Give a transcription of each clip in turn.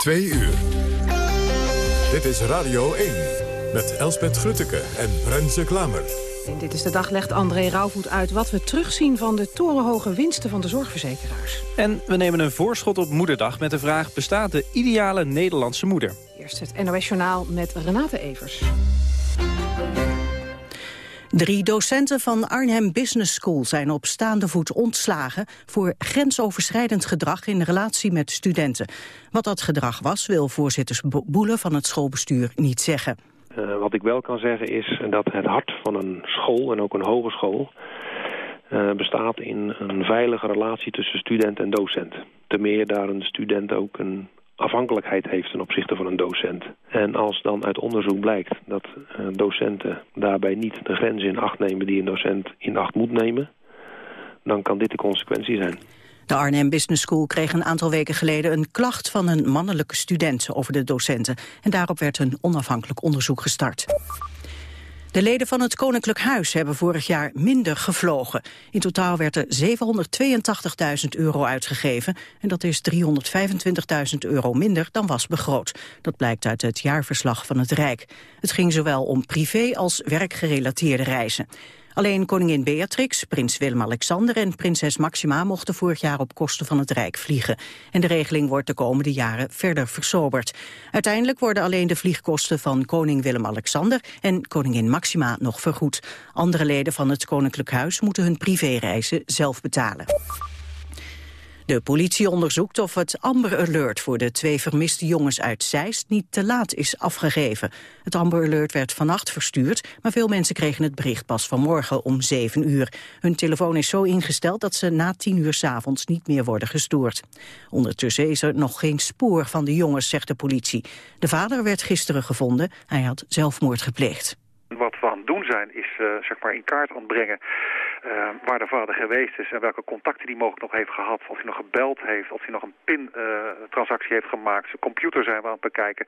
Twee uur. Dit is Radio 1 met Elspet Grutteke en Renze Klamer. In Dit is de Dag legt André Rauwvoet uit wat we terugzien van de torenhoge winsten van de zorgverzekeraars. En we nemen een voorschot op Moederdag met de vraag... bestaat de ideale Nederlandse moeder? Eerst het NOS Journaal met Renate Evers. Drie docenten van Arnhem Business School zijn op staande voet ontslagen voor grensoverschrijdend gedrag in relatie met studenten. Wat dat gedrag was, wil voorzitters Boelen van het schoolbestuur niet zeggen. Uh, wat ik wel kan zeggen is dat het hart van een school en ook een hogeschool uh, bestaat in een veilige relatie tussen student en docent. Ten meer daar een student ook een afhankelijkheid heeft ten opzichte van een docent. En als dan uit onderzoek blijkt dat uh, docenten daarbij niet de grenzen in acht nemen die een docent in acht moet nemen, dan kan dit de consequentie zijn. De Arnhem Business School kreeg een aantal weken geleden een klacht van een mannelijke student over de docenten. En daarop werd een onafhankelijk onderzoek gestart. De leden van het Koninklijk Huis hebben vorig jaar minder gevlogen. In totaal werd er 782.000 euro uitgegeven en dat is 325.000 euro minder dan was begroot. Dat blijkt uit het jaarverslag van het Rijk. Het ging zowel om privé als werkgerelateerde reizen. Alleen koningin Beatrix, prins Willem-Alexander en prinses Maxima mochten vorig jaar op kosten van het Rijk vliegen. En de regeling wordt de komende jaren verder versoberd. Uiteindelijk worden alleen de vliegkosten van koning Willem-Alexander en koningin Maxima nog vergoed. Andere leden van het Koninklijk Huis moeten hun privéreizen zelf betalen. De politie onderzoekt of het Amber Alert voor de twee vermiste jongens uit Zeist niet te laat is afgegeven. Het Amber Alert werd vannacht verstuurd, maar veel mensen kregen het bericht pas vanmorgen om 7 uur. Hun telefoon is zo ingesteld dat ze na 10 uur s avonds niet meer worden gestoord. Ondertussen is er nog geen spoor van de jongens, zegt de politie. De vader werd gisteren gevonden, hij had zelfmoord gepleegd. Wat we aan het doen zijn is uh, zeg maar in kaart aan brengen uh, waar de vader geweest is en welke contacten die mogelijk nog heeft gehad. Of hij nog gebeld heeft, of hij nog een PIN-transactie heeft gemaakt. Zijn computer zijn we aan het bekijken.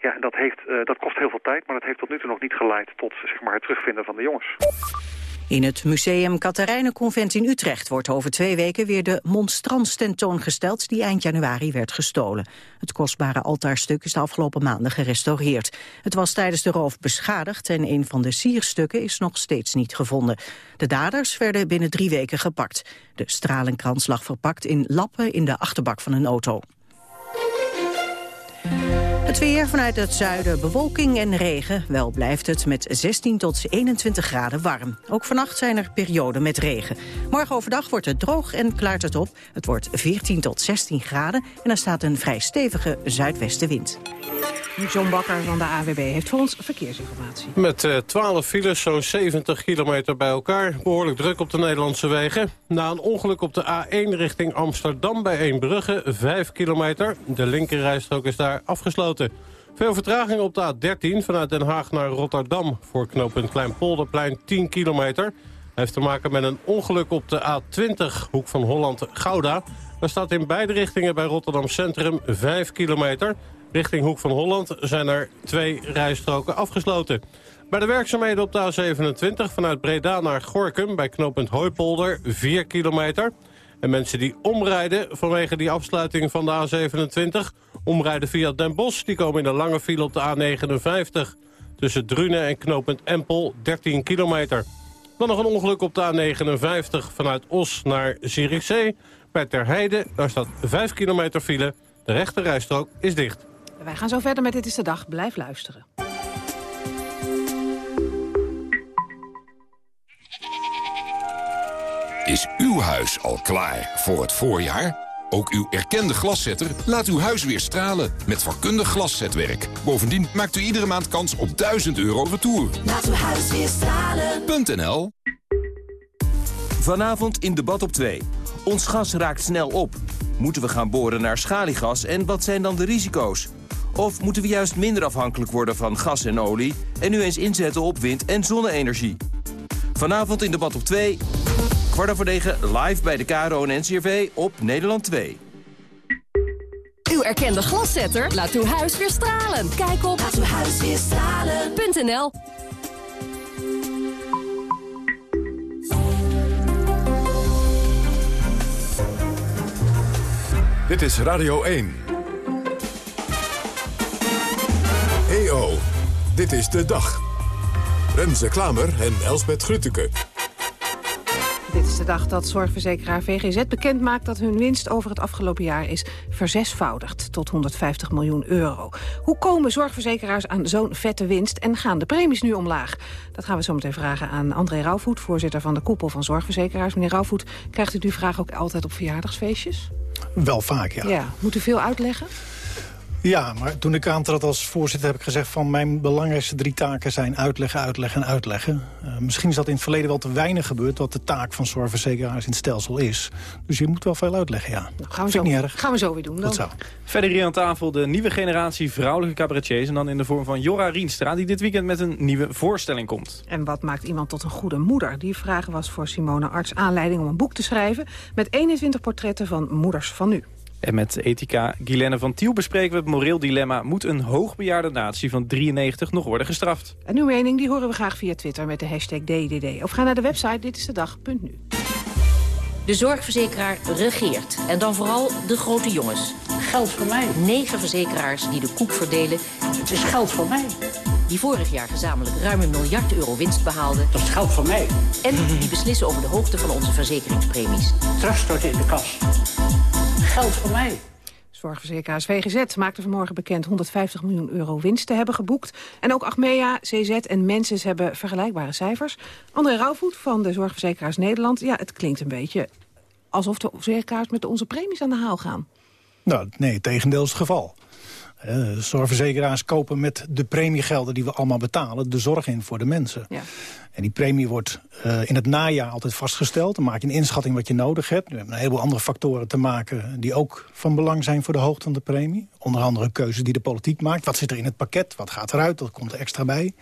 Ja, en dat, heeft, dat kost heel veel tijd, maar dat heeft tot nu toe nog niet geleid tot zeg maar, het terugvinden van de jongens. In het museum Katharijnenconvent in Utrecht wordt over twee weken weer de monstrans tentoongesteld die eind januari werd gestolen. Het kostbare altaarstuk is de afgelopen maanden gerestaureerd. Het was tijdens de roof beschadigd en een van de sierstukken is nog steeds niet gevonden. De daders werden binnen drie weken gepakt. De stralenkrans lag verpakt in lappen in de achterbak van een auto. Het weer vanuit het zuiden bewolking en regen. Wel blijft het met 16 tot 21 graden warm. Ook vannacht zijn er perioden met regen. Morgen overdag wordt het droog en klaart het op. Het wordt 14 tot 16 graden en er staat een vrij stevige zuidwestenwind. John Bakker van de AWB heeft voor ons verkeersinformatie. Met uh, 12 files, zo'n 70 kilometer bij elkaar. Behoorlijk druk op de Nederlandse wegen. Na een ongeluk op de A1 richting Amsterdam bij Eembrugge, 5 kilometer. De linkerrijstrook is daar afgesloten. Veel vertraging op de A13 vanuit Den Haag naar Rotterdam... voor knooppunt Kleinpolderplein 10 kilometer. heeft te maken met een ongeluk op de A20, hoek van Holland-Gouda. Er staat in beide richtingen bij Rotterdam Centrum 5 kilometer... Richting Hoek van Holland zijn er twee rijstroken afgesloten. Bij de werkzaamheden op de A27 vanuit Breda naar Gorkum... bij knooppunt Hooipolder 4 kilometer. En mensen die omrijden vanwege die afsluiting van de A27... omrijden via Den Bosch, die komen in een lange file op de A59. Tussen Drunen en knooppunt Empel 13 kilometer. Dan nog een ongeluk op de A59 vanuit Os naar Zierikzee. Bij Terheide, daar staat 5 kilometer file. De rechte rijstrook is dicht. Wij gaan zo verder met Dit is de Dag. Blijf luisteren. Is uw huis al klaar voor het voorjaar? Ook uw erkende glaszetter laat uw huis weer stralen met vakkundig glaszetwerk. Bovendien maakt u iedere maand kans op 1000 euro retour. Laat uw huis weer stralen.nl Vanavond in debat op 2. Ons gas raakt snel op. Moeten we gaan boren naar schaliegas en wat zijn dan de risico's? Of moeten we juist minder afhankelijk worden van gas en olie... en nu eens inzetten op wind- en zonne-energie? Vanavond in debat op 2, kwart over negen, live bij de KRO en NCRV op Nederland 2. Uw erkende glaszetter laat uw huis weer stralen. Kijk op laatuwhuisweerstralen.nl Dit is Radio 1. EO, dit is de dag. Renze Klamer en Elsbet Grutteke. Dit is de dag dat zorgverzekeraar VGZ bekend maakt dat hun winst over het afgelopen jaar is verzesvoudigd tot 150 miljoen euro. Hoe komen zorgverzekeraars aan zo'n vette winst en gaan de premies nu omlaag? Dat gaan we zo meteen vragen aan André Rauwvoet, voorzitter van de koepel van zorgverzekeraars. Meneer Rauwvoet, krijgt u die vraag ook altijd op verjaardagsfeestjes? Wel vaak, ja. Ja, moet u veel uitleggen? Ja, maar toen ik aantrad als voorzitter heb ik gezegd... van mijn belangrijkste drie taken zijn uitleggen, uitleggen en uitleggen. Uh, misschien is dat in het verleden wel te weinig gebeurd... wat de taak van zorgverzekeraars in het stelsel is. Dus je moet wel veel uitleggen, ja. Nou, gaan, we zo, niet erg. gaan we zo weer doen. Dan. Dat zou. Verder hier aan tafel de nieuwe generatie vrouwelijke cabaretiers... en dan in de vorm van Jora Rienstra... die dit weekend met een nieuwe voorstelling komt. En wat maakt iemand tot een goede moeder? Die vraag was voor Simone Arts aanleiding om een boek te schrijven... met 21 portretten van moeders van nu. En met ethica Guilaine van Tiel bespreken we het moreel dilemma... moet een hoogbejaarde natie van 93 nog worden gestraft? En uw mening die horen we graag via Twitter met de hashtag DDD. Of ga naar de website Dit is de dag.nu. De zorgverzekeraar regeert. En dan vooral de grote jongens. Geld voor mij. Negen verzekeraars die de koek verdelen. Het is geld voor mij. Die vorig jaar gezamenlijk ruim een miljard euro winst behaalden. Dat is geld voor mij. En die beslissen over de hoogte van onze verzekeringspremies. Terugstorten in de kas. Geld voor mij. Zorgverzekeraars VGZ maakte vanmorgen bekend 150 miljoen euro winst te hebben geboekt. En ook Achmea, CZ en Menses hebben vergelijkbare cijfers. André Rauwvoet van de Zorgverzekeraars Nederland. Ja, het klinkt een beetje alsof de verzekeraars met onze premies aan de haal gaan. Nou, nee, het tegendeel is het geval. Uh, zorgverzekeraars kopen met de premiegelden die we allemaal betalen... de zorg in voor de mensen. Ja. En die premie wordt uh, in het najaar altijd vastgesteld. Dan maak je een inschatting wat je nodig hebt. We hebben een heleboel andere factoren te maken... die ook van belang zijn voor de hoogte van de premie. Onder andere keuzes die de politiek maakt. Wat zit er in het pakket? Wat gaat eruit? Dat komt er extra bij.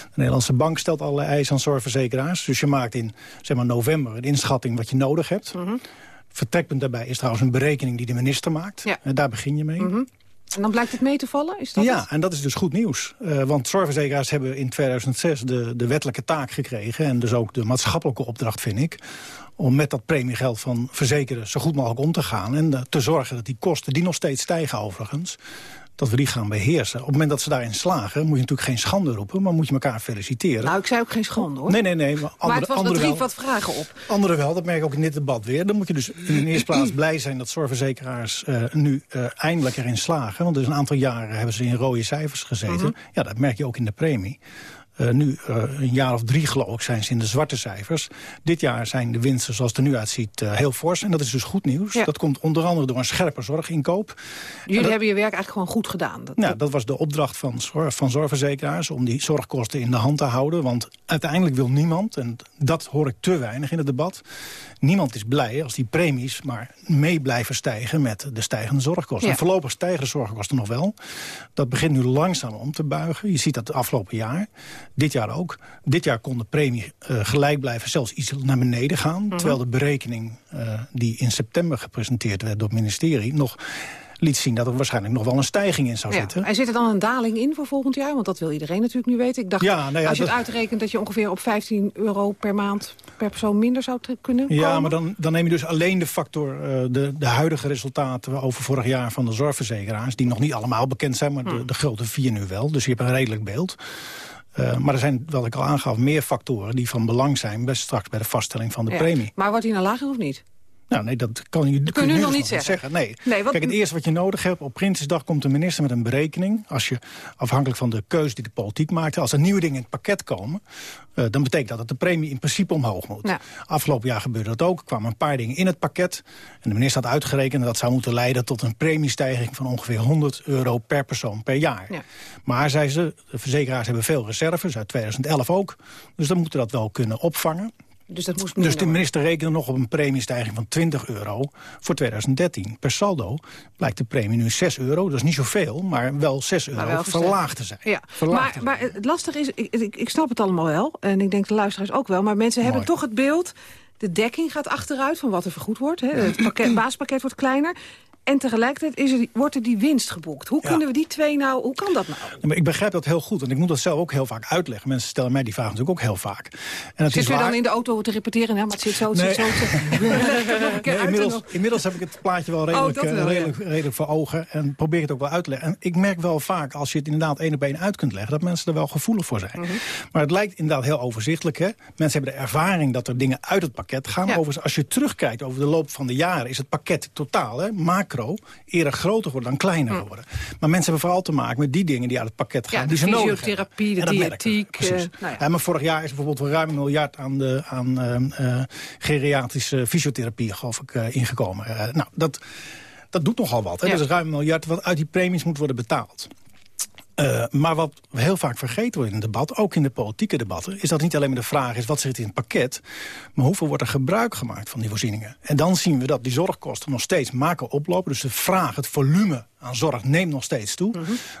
De Nederlandse bank stelt allerlei eisen aan zorgverzekeraars. Dus je maakt in zeg maar, november een inschatting wat je nodig hebt. Mm -hmm. Vertrekpunt daarbij is trouwens een berekening die de minister maakt. Ja. En daar begin je mee. Mm -hmm. En dan blijkt het mee te vallen? Is dat ja, het? en dat is dus goed nieuws. Uh, want zorgverzekeraars hebben in 2006 de, de wettelijke taak gekregen... en dus ook de maatschappelijke opdracht, vind ik... om met dat premiegeld van verzekeren zo goed mogelijk om te gaan... en uh, te zorgen dat die kosten, die nog steeds stijgen overigens dat we die gaan beheersen. Op het moment dat ze daarin slagen, moet je natuurlijk geen schande roepen... maar moet je elkaar feliciteren. Nou, ik zei ook geen schande, hoor. Nee, nee, nee. Maar, andere, maar het was andere wel. wat vragen op. Anderen wel, dat merk ik ook in dit debat weer. Dan moet je dus in de eerste plaats blij zijn dat zorgverzekeraars uh, nu uh, eindelijk erin slagen. Want dus een aantal jaren hebben ze in rode cijfers gezeten. Mhm. Uh -huh. Ja, dat merk je ook in de premie. Uh, nu uh, een jaar of drie geloof ik zijn ze in de zwarte cijfers. Dit jaar zijn de winsten zoals het er nu uitziet uh, heel fors. En dat is dus goed nieuws. Ja. Dat komt onder andere door een scherpe zorginkoop. Jullie dat, hebben je werk eigenlijk gewoon goed gedaan. Dat, nou, dat was de opdracht van, zorg, van zorgverzekeraars... om die zorgkosten in de hand te houden. Want uiteindelijk wil niemand, en dat hoor ik te weinig in het debat... niemand is blij als die premies maar mee blijven stijgen... met de stijgende zorgkosten. Ja. En voorlopig stijgen de zorgkosten nog wel. Dat begint nu langzaam om te buigen. Je ziet dat het afgelopen jaar... Dit jaar ook. Dit jaar kon de premie uh, gelijk blijven, zelfs iets naar beneden gaan. Mhm. Mm -hmm. Terwijl de berekening uh, die in september gepresenteerd werd door het ministerie... nog liet zien dat er waarschijnlijk nog wel een stijging in zou ja. zitten. En zit er dan een daling in voor volgend jaar? Want dat wil iedereen natuurlijk nu weten. Ik dacht, ja, nou ja, als je dat... het uitrekent dat je ongeveer op 15 euro per maand per persoon minder zou kunnen Ja, komen. maar dan, dan neem je dus alleen de factor, uh, de, de huidige resultaten over vorig jaar van de zorgverzekeraars... die nog niet allemaal bekend zijn, maar de, de grote vier nu wel. Dus je hebt een redelijk beeld. Uh, maar er zijn, wat ik al aangaf, meer factoren die van belang zijn... Bij straks bij de vaststelling van de ja. premie. Maar wordt die nou lager of niet? Nou, nee, dat kan je, dat kun je nu nog niet zeggen. zeggen. Nee. nee wat... Kijk, het eerste wat je nodig hebt, op Prinsjesdag komt de minister met een berekening. Als je, afhankelijk van de keuze die de politiek maakt... als er nieuwe dingen in het pakket komen... Uh, dan betekent dat dat de premie in principe omhoog moet. Ja. Afgelopen jaar gebeurde dat ook. Er kwamen een paar dingen in het pakket. En de minister had uitgerekend dat zou moeten leiden... tot een premiestijging van ongeveer 100 euro per persoon per jaar. Ja. Maar, zei ze, de verzekeraars hebben veel reserves, uit 2011 ook. Dus dan moeten we dat wel kunnen opvangen. Dus, dat moest dus de minister rekende nog op een premiestijging van 20 euro voor 2013. Per saldo blijkt de premie nu 6 euro. Dat is niet zoveel, maar wel 6 euro wel verlaagd te zijn. Ja. Verlaagd maar, maar het lastige is, ik, ik, ik, snap het allemaal wel. En ik denk de luisteraars ook wel. Maar mensen Mooi. hebben toch het beeld... de dekking gaat achteruit van wat er vergoed wordt. Hè. Het pakket, baaspakket wordt kleiner. En tegelijkertijd is er, wordt er die winst geboekt. Hoe kunnen we die twee nou, hoe kan dat nou? Ja, Maar ik begrijp dat heel goed. En ik moet dat zelf ook heel vaak uitleggen. Mensen stellen mij die vraag natuurlijk ook heel vaak. En het Zit is waar- dan in de auto te repeteren? Nou, maar het zit zo, het Nee. zit zo. een Nee, inmiddels, heb ik het plaatje wel redelijk, Oh, dat eh, ja. redelijk, redelijk voor ogen. En probeer het ook wel uit te leggen. En ik merk wel vaak, als je het inderdaad één op één uit kunt leggen... dat mensen er wel gevoelig voor zijn. Mhm. Maar het lijkt inderdaad heel overzichtelijk. Hè? Mensen hebben de ervaring dat er dingen uit het pakket gaan. Overigens, als je terugkijkt over de loop van de jaren... is het pakket totaal, hè, macro, eerder groter worden dan kleiner worden. Maar mensen hebben vooral te maken met die dingen die uit het pakket gaan. Ja, de die ze nodig hebben. de we, diëtiek, precies. eh, nou ja. Maar vorig jaar is bijvoorbeeld voor ruim een miljard aan, de, aan eh, eh, geriatrische fysiotherapie geloof ik, eh, ingekomen. Nou, dat, dat doet nogal wat. Hè? Ja. Dat is ruim een miljard wat uit die premies moet worden betaald. Eh, maar wat heel vaak vergeten wordt in het debat, ook in de politieke debatten... is dat niet alleen maar de vraag is wat zit in het pakket... maar hoeveel wordt er gebruik gemaakt van die voorzieningen. En dan zien we dat die zorgkosten nog steeds maken oplopen. Dus de vraag, het volume aan zorg neemt nog steeds toe.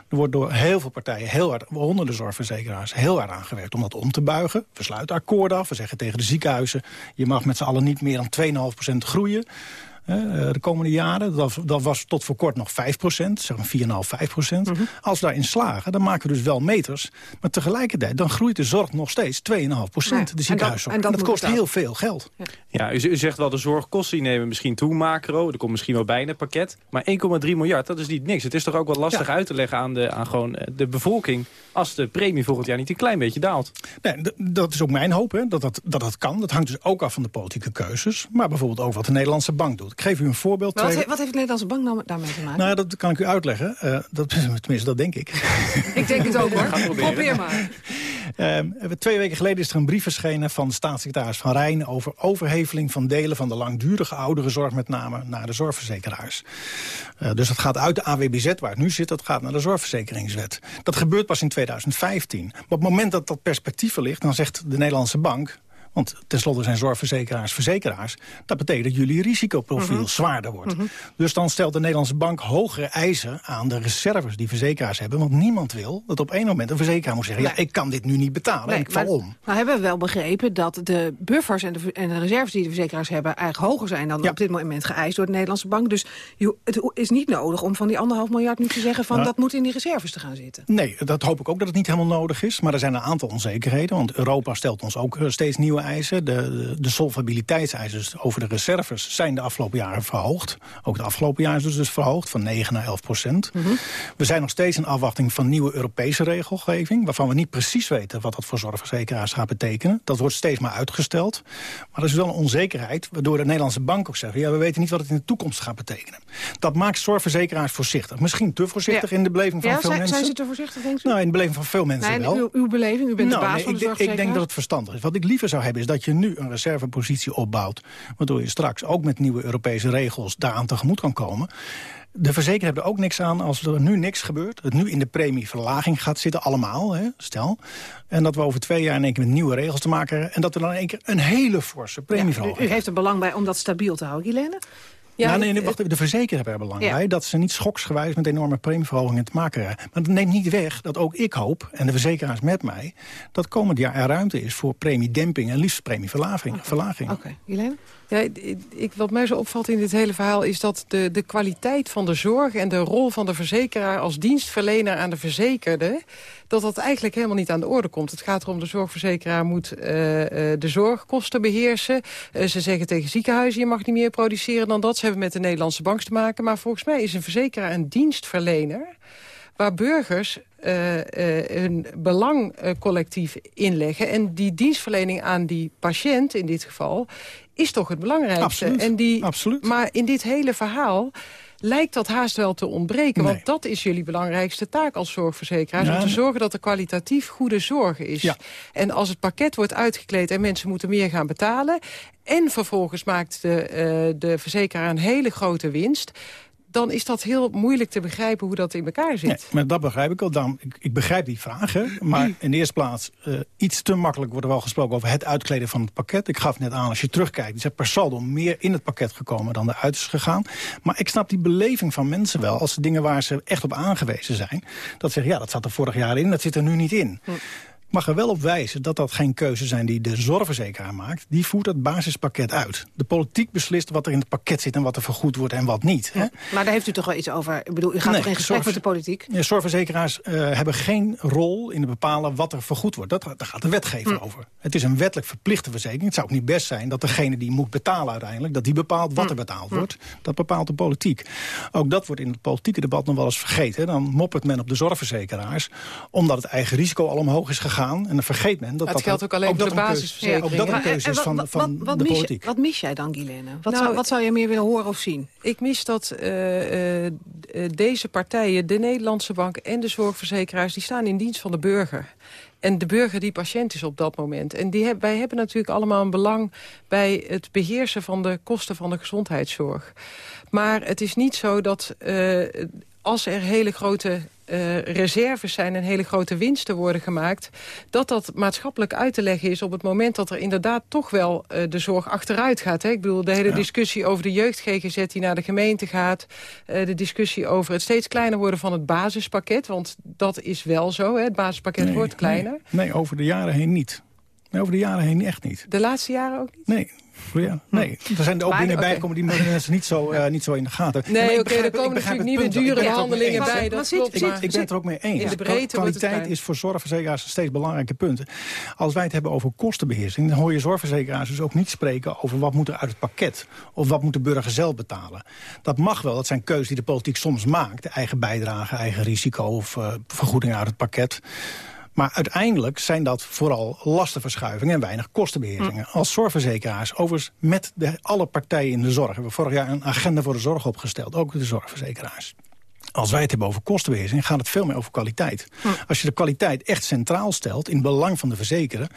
Er wordt door heel veel partijen, heel hard, waaronder de zorgverzekeraars... heel hard aangewerkt om dat om te buigen. We sluiten akkoorden af, we zeggen tegen de ziekenhuizen... je mag met z'n allen niet meer dan 2,5% groeien... hè, de komende jaren. Dat, dat was tot voor kort nog 5% zeg maar 4,5, 5% Als we daarin slagen, dan maken we dus wel meters. Maar tegelijkertijd, dan groeit de zorg nog steeds 2,5 Nee, en dat- de ziekenhuiszorg. en En dat dat, moet kost heel veel geld. Ja, u, u zegt wel de zorgkosten die nemen misschien toe, macro. Er komt misschien wel bij in het pakket. Maar 1,3 miljard, dat is niet niks. Het is toch ook wel lastig uit te leggen aan, de, aan gewoon eh, de bevolking... als de premie volgend jaar niet een klein beetje daalt. Nee, dat is ook mijn hoop, hè, dat, dat, dat dat kan. Dat hangt dus ook af van de politieke keuzes. Maar bijvoorbeeld ook wat de Nederlandse bank doet. Ik geef u een voorbeeld. Maar wat, Twee- wat heeft de Nederlandse bank nou daarmee te maken? Nou, dat kan ik u uitleggen. Eh, dat, tenminste, dat denk ik. ik denk het ook hoor. Probeer maar. Ehm, twee weken geleden is er een brief verschenen van de staatssecretaris Van Rijn... over overheveling van delen van de langdurige ouderenzorg met name naar de zorgverzekeraars. Eh, dus dat gaat uit de AWBZ, waar het nu zit, dat gaat naar de zorgverzekeringswet. Dat gebeurt pas in 2015. Maar op het moment dat dat perspectief er ligt, dan zegt de Nederlandse bank... Want tenslotte zijn zorgverzekeraars verzekeraars. Dat betekent dat jullie risicoprofiel Mhm. zwaarder wordt. Dus dan stelt de Nederlandse bank hogere eisen aan de reserves die verzekeraars hebben. Want niemand wil dat op één moment een verzekeraar moet zeggen... ja, Nee. ik kan dit nu niet betalen en ik val maar, om. Nou hebben we wel begrepen dat de buffers en de, en de reserves die de verzekeraars hebben... eigenlijk hoger zijn dan Ja. op dit moment geëist door de Nederlandse bank. Dus het is niet nodig om van die anderhalf miljard nu te zeggen... van Ja. dat moet in die reserves te gaan zitten. Nee, dat hoop ik ook dat het niet helemaal nodig is. Maar er zijn een aantal onzekerheden. Want Europa stelt ons ook eh, steeds nieuwe eisen. De, de, de solvabiliteitseisen dus over de reserves zijn de afgelopen jaren verhoogd. Ook het afgelopen jaar is dus, dus verhoogd van 9 naar 11 procent. We zijn nog steeds in afwachting van nieuwe Europese regelgeving... waarvan we niet precies weten wat dat voor zorgverzekeraars gaat betekenen. Dat wordt steeds maar uitgesteld. Maar er is wel een onzekerheid waardoor de Nederlandse bank ook zegt... ja, we weten niet wat het in de toekomst gaat betekenen. Dat maakt zorgverzekeraars voorzichtig. Misschien te voorzichtig Ja. in de beleving van Ja, veel zijn, mensen. zijn ze te voorzichtig, denk je? Nou, in de beleving van veel mensen nee, wel. uw, uw beleving, u bent Nou, de baas nee, van ik, de denk- ik denk dat het verstandig is. Wat ik liever zou hebben is dat je nu een reservepositie opbouwt... waardoor je straks ook met nieuwe Europese regels daaraan tegemoet kan komen. De verzekeraars hebben er ook niks aan als er nu niks gebeurt. Het nu in de premieverlaging gaat zitten, allemaal, hè, stel. En dat we over twee jaar in één keer met nieuwe regels te maken hebben... en dat we dan in één keer een hele forse Ja, premieverhoging u, u heeft er belang bij om dat stabiel te houden, Helene? Ja, Ja, nee, nee, wacht even, de verzekeraar hebben belang Ja. bij... dat ze niet schoksgewijs met enorme premieverhogingen te maken hebben. Maar dat neemt niet weg dat ook ik hoop, en de verzekeraars met mij... dat komend jaar er ruimte is voor premiedemping en liefst premieverlaging. verlaging. Oké, Helene? Ja, ik, wat mij zo opvalt in dit hele verhaal is dat de, de kwaliteit van de zorg... en de rol van de verzekeraar als dienstverlener aan de verzekerde... dat dat eigenlijk helemaal niet aan de orde komt. Het gaat erom, de zorgverzekeraar moet eh, eh, de zorgkosten beheersen. Eh, ze zeggen tegen ziekenhuizen, je mag niet meer produceren dan dat. Ze hebben met de Nederlandse bank te maken. Maar volgens mij is een verzekeraar een dienstverlener waar burgers hun belang collectief inleggen. En die dienstverlening aan die patiënt in dit geval is toch het belangrijkste. Absoluut, En die, absoluut. Maar in dit hele verhaal lijkt dat haast wel te ontbreken. Nee. Want dat is jullie belangrijkste taak als zorgverzekeraars. Ja, om te zorgen dat er kwalitatief goede zorg is. Ja. En als het pakket wordt uitgekleed en mensen moeten meer gaan betalen... en vervolgens maakt de, eh, de verzekeraar een hele grote winst dan is dat heel moeilijk te begrijpen hoe dat in elkaar zit. Nee, maar dat begrijp ik al. Dan, ik, ik begrijp die vraag. Hè, maar in de eerste plaats, eh, iets te makkelijk wordt er wel gesproken over het uitkleden van het pakket. Ik gaf net aan, als je terugkijkt, is er per saldo meer in het pakket gekomen dan eruit is gegaan. Maar ik snap die beleving van mensen wel, als de dingen waar ze echt op aangewezen zijn, dat ze zeggen, ja, dat zat er vorig jaar in, dat zit er nu niet in. Mag er wel op wijzen dat dat geen keuzes zijn die de zorgverzekeraar maakt. Die voert het basispakket uit. De politiek beslist wat er in het pakket zit en wat er vergoed wordt en wat niet. Hè? Maar daar heeft u toch wel iets over? Ik bedoel, u gaat Nee, toch in gesprek met de politiek? Ja, zorgverzekeraars eh, hebben geen rol in het bepalen wat er vergoed wordt. Dat, daar gaat de wetgever Hm. over. Het is een wettelijk verplichte verzekering. Het zou ook niet best zijn dat degene die moet betalen uiteindelijk... dat die bepaalt Hm. wat er betaald wordt. Dat bepaalt de politiek. Ook dat wordt in het politieke debat nog wel eens vergeten. Dan moppert men op de zorgverzekeraars... omdat het eigen risico al omhoog is gegaan. En dan vergeet men dat Het dat... geldt ook alleen voor de basisverzekering. Ook dat een Ja, keuze En is van, wat- van wat, wat de mis politiek. wat mis jij dan, Guilaine? Wat, Nou, zou, wat zou je meer willen horen of zien? Ik mis dat eh, eh, eh, deze partijen, de Nederlandse bank en de zorgverzekeraars... die staan in dienst van de burger. En de burger die patiënt is op dat moment. En die heb, wij hebben natuurlijk allemaal een belang... bij het beheersen van de kosten van de gezondheidszorg. Maar het is niet zo dat eh, als er hele grote eh, reserves zijn... en hele grote winsten worden gemaakt... dat dat maatschappelijk uit te leggen is op het moment... dat er inderdaad toch wel eh, de zorg achteruit gaat. Hè? Ik bedoel, de hele discussie over de jeugd-GGZ die naar de gemeente gaat... eh, de discussie over het steeds kleiner worden van het basispakket... want dat is wel zo, hè? het basispakket Nee, wordt kleiner. Nee, nee, over de jaren heen niet. Nee, over de jaren heen echt niet. De laatste jaren ook niet? Nee. Ja, nee, er zijn er ook Maar, dingen oké. bijgekomen die mensen niet zo, eh, niet zo in de gaten. Nee, maar ik oké, begrijp- er komen natuurlijk nieuwe dure handelingen bij, dat Maar zit- klopt. Ik, maar ik ben het er ook mee eens. in de breedte Kwaliteit is voor zorgverzekeraars een steeds belangrijke punt. Als wij het hebben over kostenbeheersing... dan hoor je zorgverzekeraars dus ook niet spreken over wat moet er uit het pakket. Of wat moet de burger zelf betalen. Dat mag wel, dat zijn keuzes die de politiek soms maakt. Eigen bijdrage, eigen risico of eh, vergoeding uit het pakket. Maar uiteindelijk zijn dat vooral lastenverschuivingen en weinig kostenbeheersingen. Als zorgverzekeraars, overigens met de, alle partijen in de zorg... hebben we vorig jaar een agenda voor de zorg opgesteld, ook de zorgverzekeraars. Als wij het hebben over kostenbeheersing, gaat het veel meer over kwaliteit. Als je de kwaliteit echt centraal stelt, in het belang van de verzekeren...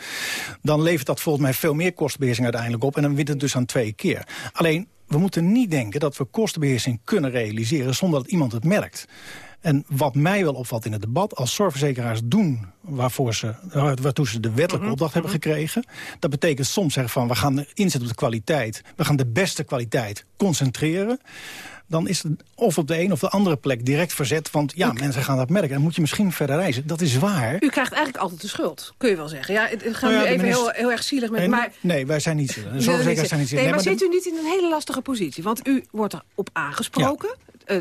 dan levert dat volgens mij veel meer kostenbeheersing uiteindelijk op... en dan wint het dus aan twee keer. Alleen, we moeten niet denken dat we kostenbeheersing kunnen realiseren... zonder dat iemand het merkt. En wat mij wel opvalt in het debat, als zorgverzekeraars doen waarvoor ze, waartoe ze de wettelijke opdracht hebben gekregen. Dat betekent soms zeggen van we gaan inzetten op de kwaliteit. We gaan de beste kwaliteit concentreren. Dan is het of op de een of de andere plek direct verzet. Want ja, mensen gaan dat merken. Dan moet je misschien verder reizen. Dat is waar. U krijgt eigenlijk altijd de schuld, kun je wel zeggen. Ja, het gaat Nou ja, nu even minister- heel, heel erg zielig met... Nee, maar, nee, wij zijn niet Nee, zorgverzekeraars zijn niet zo. Nee, maar, zit u niet in een hele lastige positie? Want u wordt erop aangesproken.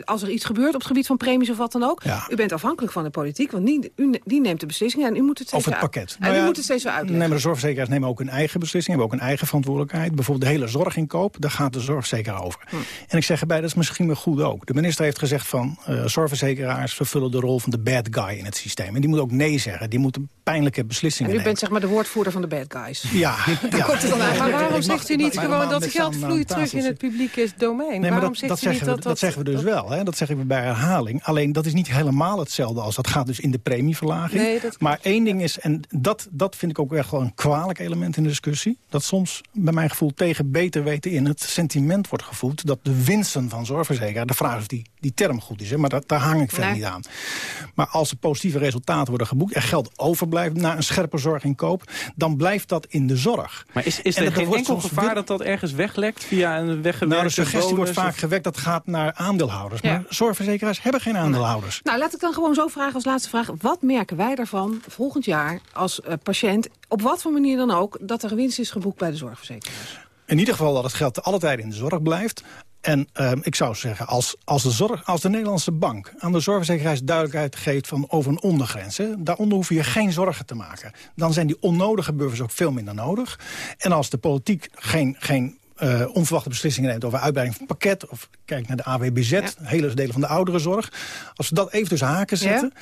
Als er iets gebeurt op het gebied van premies of wat dan ook. Ja. U bent afhankelijk van de politiek, want die, u, die neemt de beslissingen en u moet het steeds Over het pakket. uit- Nou en u ja, moet het steeds weer uitleggen. Nee, maar de zorgverzekeraars nemen ook hun eigen beslissing. Hebben ook een eigen verantwoordelijkheid. Bijvoorbeeld de hele zorginkoop, daar gaat de zorgverzekeraar over. Hm. En ik zeg erbij, dat is misschien wel goed ook. De minister heeft gezegd van eh, zorgverzekeraars vervullen de rol van de bad guy in het systeem. En die moet ook nee zeggen. Die moeten pijnlijke beslissingen en u nemen. bent zeg maar de woordvoerder van de bad guys. Ja, ja. komt het dan uit. Maar waarom zegt u niet gewoon dat geld aan vloeit terug in het publieke domein? Nee, maar waarom dat, zegt dat, u zeggen niet we, dat dat, zeggen we dus wel. Hè? Dat zeggen we bij herhaling. Alleen dat is niet helemaal hetzelfde als dat gaat dus in de premieverlaging. Nee, dat maar één ding is, en dat, dat vind ik ook echt wel een kwalijk element in de discussie... dat soms bij mijn gevoel tegen beter weten in het sentiment wordt gevoeld... dat de winsten van zorgverzekeraar, de vraag is of die, die term goed is... Hè? maar dat, daar hang ik verder Nee. niet aan. Maar als er positieve resultaten worden geboekt... en geld overblijft na een scherpe zorginkoop... dan blijft dat in de zorg. Maar is, is er geen enkel gevaar dat dat ergens weglekt via een weggewerkte Nou, de suggestie wordt vaak of- gewekt dat gaat naar aandeelhouders. Ja. Maar zorgverzekeraars hebben geen aandeelhouders. Nou, laat ik dan gewoon zo vragen als laatste vraag. Wat merken wij daarvan volgend jaar als eh, patiënt... op wat voor manier dan ook, dat er winst is geboekt bij de zorgverzekeraars? In ieder geval dat het geld te alle tijden in de zorg blijft. En ehm, ik zou zeggen, als, als, de zorg, als de Nederlandse bank aan de zorgverzekeraars duidelijkheid geeft van over een ondergrens, hè, daaronder hoef je geen zorgen te maken. Dan zijn die onnodige buffers ook veel minder nodig. En als de politiek geen, geen eh, onverwachte beslissingen neemt over uitbreiding van het pakket, of kijk naar de AWBZ, hele delen van de ouderenzorg. Als we dat even tussen haken zetten.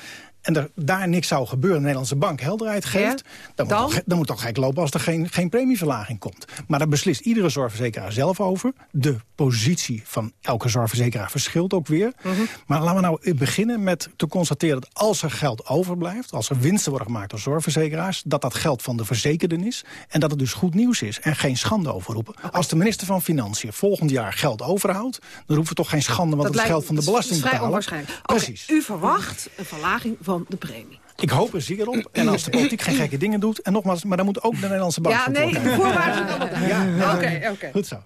En er daar niks zou gebeuren, de Nederlandse bank helderheid geeft... Dan, Dan? Moet toch, dan moet het toch gek lopen als er geen, geen premieverlaging komt. Maar daar beslist iedere zorgverzekeraar zelf over. De positie van elke zorgverzekeraar verschilt ook weer. Maar laten we nou beginnen met te constateren dat als er geld overblijft... als er winsten worden gemaakt door zorgverzekeraars... dat dat geld van de verzekerden is en dat het dus goed nieuws is... en geen schande overroepen. Als de minister van Financiën volgend jaar geld overhoudt... dan roepen we toch geen schande, want het is lijkt- geld van de dat is vrij belastingbetaler. onwaarschijnlijk. Oké, Precies. u verwacht een verlaging van de premie. Ik hoop er zeker op. En als de politiek geen gekke dingen doet... en nogmaals, maar dan moet ook de Nederlandse bank Ja, nee, voorwaarden Ja, duidelijk. ja. Oké, oké. Goed zo.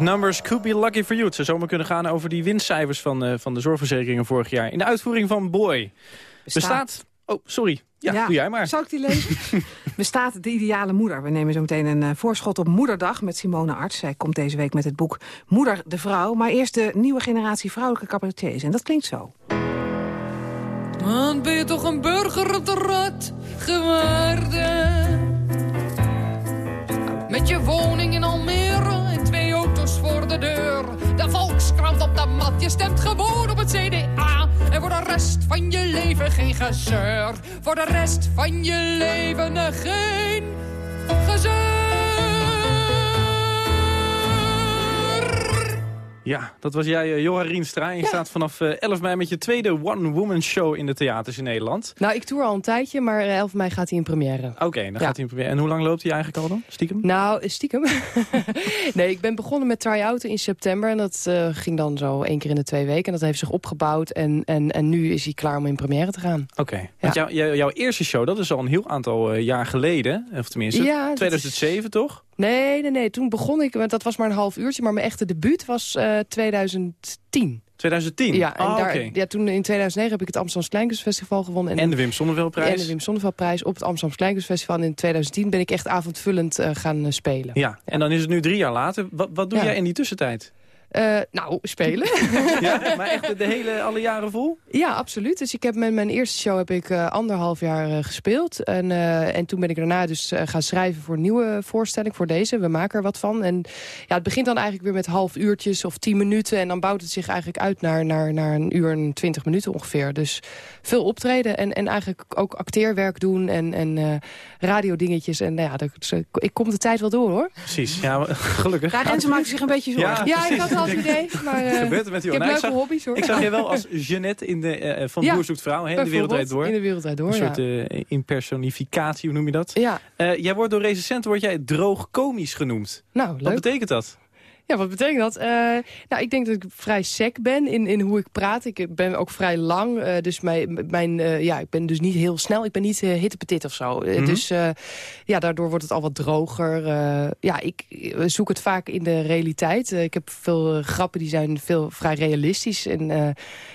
These numbers could be lucky for you. Het zou zomaar kunnen gaan over die winstcijfers van, eh, van de zorgverzekeringen vorig jaar. In de uitvoering van Boy. Bestaat... Oh, sorry. Ja, doe jij maar. Zal ik die lezen? Bestaat de ideale moeder? We nemen zo meteen een eh, voorschot op Moederdag met Simone Arts. Zij komt deze week met het boek Moeder de Vrouw. Maar eerst de nieuwe generatie vrouwelijke cabaretiers. En dat klinkt zo. Man, ben je toch een burger op de rot geworden? Met je woning in Almere de deur. De Volkskrant op de mat, je stemt gewoon op het CDA. En voor de rest van je leven geen gezeur. Voor de rest van je leven eh, geen gezeur. Ja, dat was jij, uh, Johan Rienstra. En je staat vanaf uh, 11 mei met je tweede one-woman show in de theaters in Nederland. Nou, ik toer al een tijdje, maar 11 mei gaat hij in première. Oké, okay, dan ja. gaat hij in première. En hoe lang loopt hij eigenlijk al dan? Stiekem? Nou, stiekem. nee, ik ben begonnen met try-outen in september. En dat uh, ging dan zo één keer in de twee weken. En dat heeft zich opgebouwd. En, en, en nu is hij klaar om in première te gaan. Oké. Okay. Want ja. jou, jouw eerste show, dat is al een heel aantal jaar geleden. Of tenminste, ja, 2007 is... toch? Nee, nee, nee. Toen begon ik, want dat was maar een half uurtje. Maar mijn echte debuut was uh, 2010. 2010? Ja, en oh, daar, okay. ja, toen in 2009 heb ik het Amsterdamse Kleinkunstfestival gewonnen. En, en de Wim Sonneveldprijs. En de Wim Sonneveldprijs op het Amsterdamse Kleinkunstfestival. En in 2010 ben ik echt avondvullend uh, gaan uh, spelen. Ja. ja, en dan is het nu drie jaar later. Wat, wat doe Ja. jij in die tussentijd? Uh, nou, spelen. ja, maar echt de hele, alle jaren vol? Ja, absoluut. Dus ik heb met mijn eerste show heb ik uh, anderhalf jaar uh, gespeeld. En, en toen ben ik daarna dus gaan schrijven voor een nieuwe voorstelling, voor deze. We maken er wat van. En ja, het begint dan eigenlijk weer met half uurtjes of tien minuten. En dan bouwt het zich eigenlijk uit naar, naar, naar een uur en twintig minuten ongeveer. Dus veel optreden en, en eigenlijk ook acteerwerk doen en, en radiodingetjes. En nou ja, dat, ik kom de tijd wel door, hoor. Precies, ja, gelukkig. Ja, en ze maakt zich een beetje zorgen. Ja, ja ik had half idee. Maar, uh, gebeurt er met ik heb leuke zag, hobby's hoor. Ik zag je wel als Jeannette in de, uh, van ja, Boer zoekt vrouw, hè, in de Wereldrijd Door. In de Wereldrijd Door, Een soort uh, impersonificatie, hoe noem je dat? Ja. jij wordt door recensenten word jij droog komisch genoemd. Nou, leuk. Wat betekent dat? Ja, wat betekent dat? Uh, nou, ik denk dat ik vrij sec ben in, in hoe ik praat. Ik ben ook vrij lang, uh, dus mijn, mijn, uh, ja, ik ben dus niet heel snel. Ik ben niet hittepetit of zo. Mm -hmm. Dus ja, daardoor wordt het al wat droger. ja, ik zoek het vaak in de realiteit. ik heb veel grappen die zijn veel vrij realistisch. En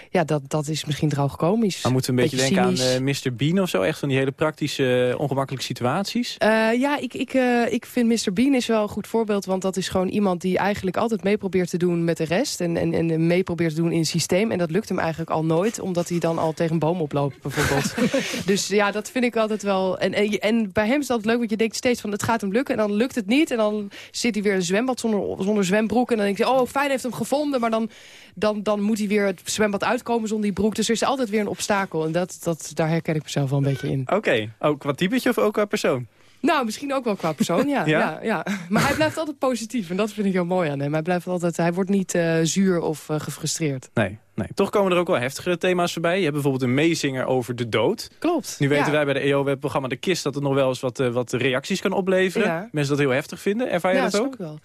ja, dat, dat is misschien droogkomisch. Maar moeten we een beetje, beetje denken cynisch. aan Mr. Bean of zo? Echt van die hele praktische, ongemakkelijke situaties? ja, ik, ik, ik vind Mr. Bean is wel een goed voorbeeld. Want dat is gewoon iemand die eigenlijk altijd mee probeert te doen met de rest. En, en, en mee probeert te doen in het systeem. En dat lukt hem eigenlijk al nooit. Omdat hij dan al tegen een boom oploopt bijvoorbeeld. dus ja, dat vind ik altijd wel... En, en, en, bij hem is het altijd leuk. Want je denkt steeds van het gaat hem lukken. En dan lukt het niet. En dan zit hij weer in een zwembad zonder, zonder zwembroek. En dan denk je, oh fijn heeft hem gevonden. Maar dan, dan, dan moet hij weer het zwembad uitkomen zonder die broek. Dus er is altijd weer een obstakel. En dat, dat, daar herken ik mezelf wel een beetje in. Oké, okay. ook qua typetje of ook qua persoon? Nou, misschien ook wel qua persoon, ja. Ja? ja? Ja, Maar hij blijft altijd positief en dat vind ik heel mooi aan hem. Hij, blijft altijd, hij wordt niet eh, zuur of eh, gefrustreerd. Nee, nee, toch komen er ook wel heftigere thema's voorbij. Je hebt bijvoorbeeld een meezinger over de dood. Klopt. Nu weten ja. wij bij de EO-programma De Kist... dat het nog wel eens wat, eh, wat reacties kan opleveren. Ja. Mensen dat heel heftig vinden. Ervaar je dat ook? wel.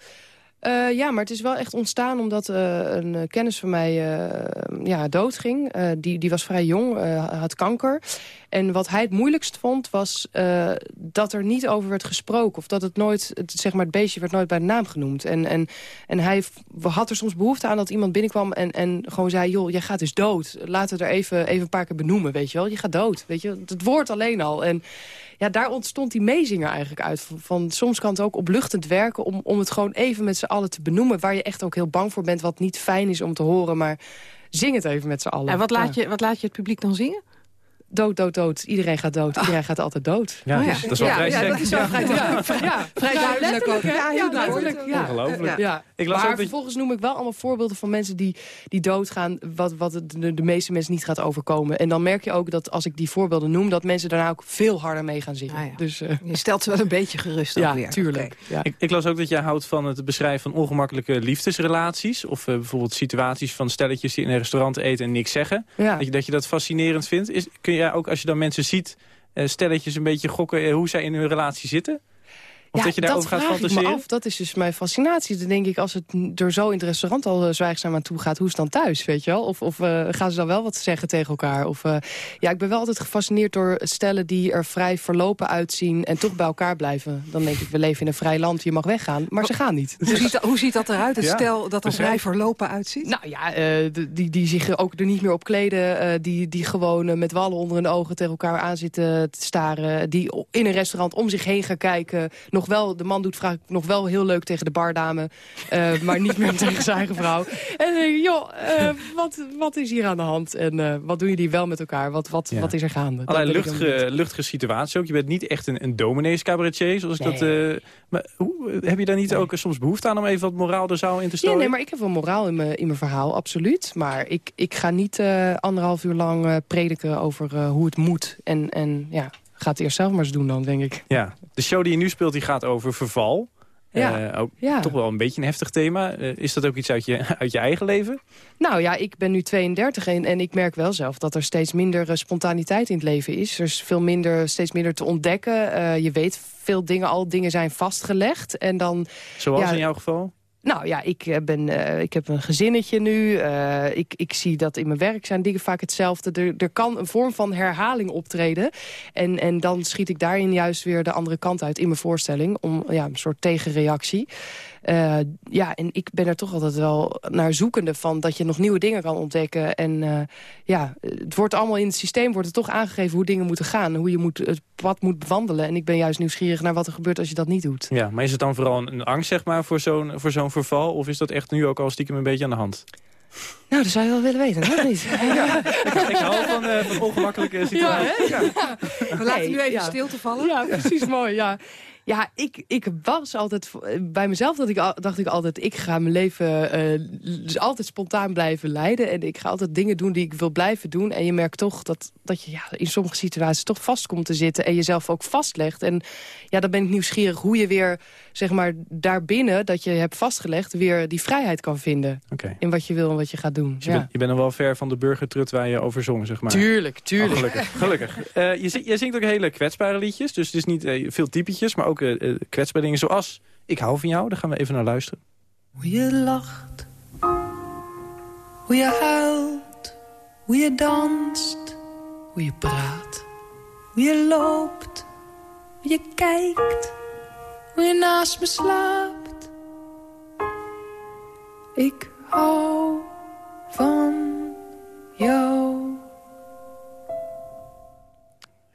Ja, maar het is wel echt ontstaan omdat een kennis van mij eh, ja, doodging. Die, die was vrij jong, had kanker. En wat hij het moeilijkst vond was eh, dat er niet over werd gesproken. Of dat het nooit, het, zeg maar, het beestje werd nooit bij de naam genoemd. En, en, en hij had er soms behoefte aan dat iemand binnenkwam en, en gewoon zei... joh, jij gaat dus dood. Laten we er even, even een paar keer benoemen, weet je wel. Je gaat dood, weet je. Het woord alleen al. En ja, daar ontstond die meezinger eigenlijk uit. Van, van, soms kan het ook opluchtend werken om, om het gewoon even met z'n allen te benoemen... waar je echt ook heel bang voor bent, wat niet fijn is om te horen... maar zing het even met z'n allen. En wat laat, Ja. je, wat laat je het publiek dan zingen? Dood, dood, dood. Iedereen gaat dood. Iedereen gaat altijd dood. Ja, Oh ja. dus dat is wel vrij ja, sec. dat is wel Ja. vrij- Ja, vrij- duidelijk? Ja, heel duidelijk. ja. Ongelooflijk. Ja. Ik las maar ook dat- vervolgens noem ik wel allemaal voorbeelden van mensen die, die doodgaan... wat, wat de, de meeste mensen niet gaat overkomen. En dan merk je ook dat als ik die voorbeelden noem... dat mensen daarna ook veel harder mee gaan zingen. Ah, ja. Dus, eh, Je stelt ze wel een beetje gerust ja, weer. tuurlijk. Ja. Ik, ik las ook dat jij houdt van het beschrijven van ongemakkelijke liefdesrelaties. Of eh, bijvoorbeeld situaties van stelletjes die in een restaurant eten en niks zeggen. Ja. Dat, je, dat je dat fascinerend vindt. Is, kun jij ook, als je dan mensen ziet, eh, stelletjes een beetje gokken hoe zij in hun relatie zitten? Of Ja, dat je daarover gaat vraag ik fantaseren? me af. Dat is dus mijn fascinatie. Dan denk ik, als het er zo in het restaurant al eh, zwijgzaam aan toe gaat... hoe is het dan thuis, weet je wel? Of, of eh, gaan ze dan wel wat zeggen tegen elkaar? Of, eh, ja, ik ben wel altijd gefascineerd door stellen die er vrij verlopen uitzien... en toch bij elkaar blijven. Dan denk ik, we leven in een vrij land, je mag weggaan. Maar ze gaan niet. Hoe, ziet dat, hoe ziet dat eruit, het Ja. stel dat er Dus, vrij verlopen uitziet? Nou ja, eh, die, die zich ook er niet meer op kleden. eh, die, die gewoon met wallen onder hun ogen tegen elkaar aan zitten te staren. Die in een restaurant om zich heen gaan kijken. Nog wel, de man doet vraag ik nog wel heel leuk tegen de bardame. eh, maar niet meer tegen zijn eigen vrouw. En dan denk ik, joh, eh, wat, wat is hier aan de hand? En eh, wat doen jullie wel met elkaar? Wat, wat, Ja. wat is er gaande? Allerlei benieuwd. luchtige, luchtige situaties ook. Je bent niet echt een, een dominees cabaretier, zoals ik Nee. dat... maar hoe, heb je daar niet ook soms behoefte aan om even wat moraal er zo in te Ja, storen? nee, maar ik heb wel moraal in mijn, in mijn verhaal, absoluut. Maar ik, ik ga niet anderhalf uur lang prediken over hoe het moet. En, en ja, ga het eerst zelf maar eens doen dan, denk ik. Ja, de show die je nu speelt die gaat over verval. Ja. Eh, ook Ja. toch wel een beetje een heftig thema. Eh, is dat ook iets uit je, uit je eigen leven? Nou ja, ik ben nu 32 en, en ik merk wel zelf dat er steeds minder eh, spontaniteit in het leven is. Er is veel minder, steeds minder te ontdekken. Je weet veel dingen al, dingen zijn vastgelegd. En dan, Zoals Ja. in jouw geval? Nou ja, ik, eh, ben, eh, ik heb een gezinnetje nu. Eh, ik, ik zie dat in mijn werk zijn dingen vaak hetzelfde. Er, er kan een vorm van herhaling optreden. En, en dan schiet ik daarin juist weer de andere kant uit in mijn voorstelling. Om ja, een soort tegenreactie. Eh, ja, en ik ben er toch altijd wel naar zoekende van dat je nog nieuwe dingen kan ontdekken. En eh, ja, het wordt allemaal in het systeem wordt het toch aangegeven hoe dingen moeten gaan. Hoe je moet, het pad moet bewandelen. En ik ben juist nieuwsgierig naar wat er gebeurt als je dat niet doet. Ja, maar is het dan vooral een, een angst zeg maar, voor zo'n voor zo'n verval? Of is dat echt nu ook al stiekem een beetje aan de hand? Nou, dat zou je wel willen weten, hè? niet? ik hou van, van ongemakkelijke situaties. Ja, hè? We laten nu even ja. stil te vallen. Ja, precies mooi, ja. Ja, ik, ik was altijd... Bij mezelf dat ik, dacht ik altijd... ik ga mijn leven eh, dus altijd spontaan blijven leiden. En ik ga altijd dingen doen die ik wil blijven doen. En je merkt toch dat, dat je ja, in sommige situaties toch vast komt te zitten... en jezelf ook vastlegt. En ja, dan ben ik nieuwsgierig hoe je weer, zeg maar, daarbinnen... dat je hebt vastgelegd, weer die vrijheid kan vinden. In wat je wil en wat je gaat doen. Dus je, ja. bent, je bent nog wel ver van de burgertrut waar je over zong, zeg maar. Tuurlijk, tuurlijk. Oh, gelukkig, gelukkig. Eh, je, jij zingt ook hele kwetsbare liedjes. Dus het is niet eh, veel typetjes, maar ook eh, kwetsbare dingen zoals... Ik hou van jou, daar gaan we even naar luisteren. Hoe je lacht, hoe je huilt, hoe je danst, hoe je praat, hoe je loopt, hoe je kijkt, hoe je naast me slaapt. Ik hou van jou.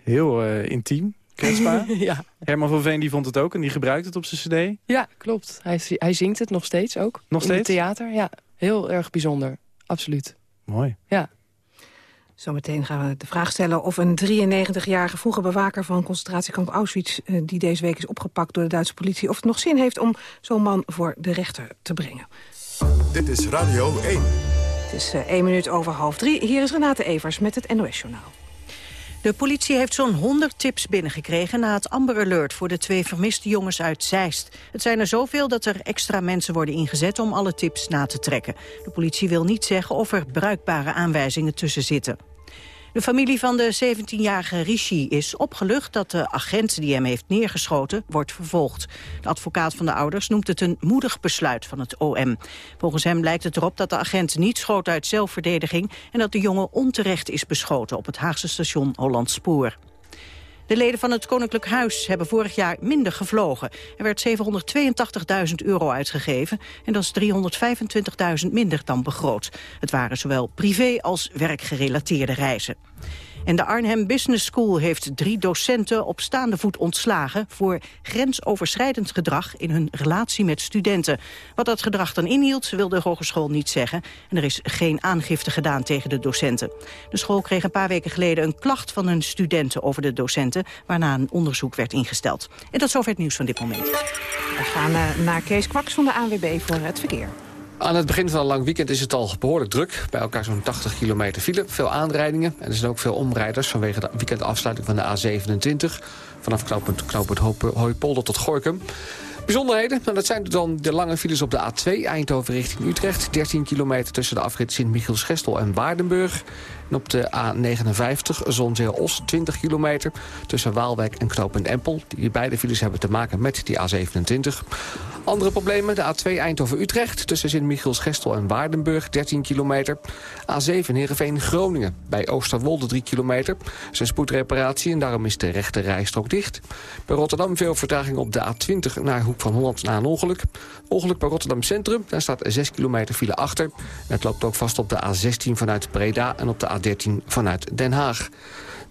Heel eh, intiem, kwetsbaar. ja. Herman van Veen die vond het ook en die gebruikt het op zijn cd. Ja, klopt. Hij, hij zingt het nog steeds ook. Nog In steeds? het theater, ja. Heel erg bijzonder. Absoluut. Mooi. Ja. Zometeen gaan we de vraag stellen of een 93-jarige vroege bewaker van concentratiekamp Auschwitz... eh, die deze week is opgepakt door de Duitse politie... of het nog zin heeft om zo'n man voor de rechter te brengen. Dit is Radio 1. Het is eh, één minuut over half drie. Hier is Renate Evers met het NOS-journaal. De politie heeft zo'n 100 tips binnengekregen na het Amber Alert voor de twee vermiste jongens uit Zeist. Het zijn er zoveel dat er extra mensen worden ingezet om alle tips na te trekken. De politie wil niet zeggen of er bruikbare aanwijzingen tussen zitten. De familie van de 17-jarige Rishi is opgelucht dat de agent die hem heeft neergeschoten wordt vervolgd. De advocaat van de ouders noemt het een moedig besluit van het OM. Volgens hem lijkt het erop dat de agent niet schoot uit zelfverdediging en dat de jongen onterecht is beschoten op het Haagse station Holland Spoor. De leden van het Koninklijk Huis hebben vorig jaar minder gevlogen. Er werd 782.000 euro uitgegeven en dat is 325.000 minder dan begroot. Het waren zowel privé- als werkgerelateerde reizen. En de Arnhem Business School heeft drie docenten op staande voet ontslagen voor grensoverschrijdend gedrag in hun relatie met studenten. Wat dat gedrag dan inhield, wil de hogeschool niet zeggen. En er is geen aangifte gedaan tegen de docenten. De school kreeg een paar weken geleden een klacht van hun studenten over de docenten, waarna een onderzoek werd ingesteld. En dat is zover het nieuws van dit moment. We gaan eh, naar Kees Kwaks van de ANWB voor het verkeer. Aan het begin van een lang weekend is het al behoorlijk druk. Bij elkaar zo'n 80 kilometer file. Veel aanrijdingen. En er zijn ook veel omrijders vanwege de weekendafsluiting van de A27. Vanaf knooppunt, knooppunt Hooipolder tot Gorkum. Bijzonderheden, nou, dat zijn dan de lange files op de A2 Eindhoven richting Utrecht. 13 kilometer tussen de afrit Sint-Michiels-Gestel en Waardenburg. En op de A59 Zonzeel-Os 20 kilometer tussen Waalwijk en knooppunt Empel. Die beide files hebben te maken met die A27. Andere problemen, de A2 Eindhoven-Utrecht tussen Sint-Michiels-Gestel en Waardenburg 13 kilometer. A7 Heerenveen-Groningen bij Oosterwolde 3 kilometer. Er is spoedreparatie en daarom is de rechte rijstrook dicht. Bij Rotterdam veel vertraging op de A20 naar Hoek van Holland na een ongeluk. Ongeluk bij Rotterdam Centrum, daar staat 6 kilometer file achter. Het loopt ook vast op de A16 vanuit Breda en op de A13 vanuit Den Haag.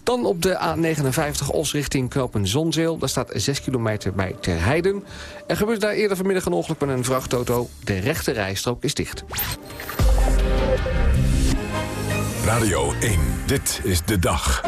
Dan op de A59 Os richting knopen Zonzeel. Daar staat 6 kilometer bij Terheiden. Er gebeurde daar eerder vanmiddag een ongeluk met een vrachtauto. De rechte rijstrook is dicht. Radio 1, dit is de dag.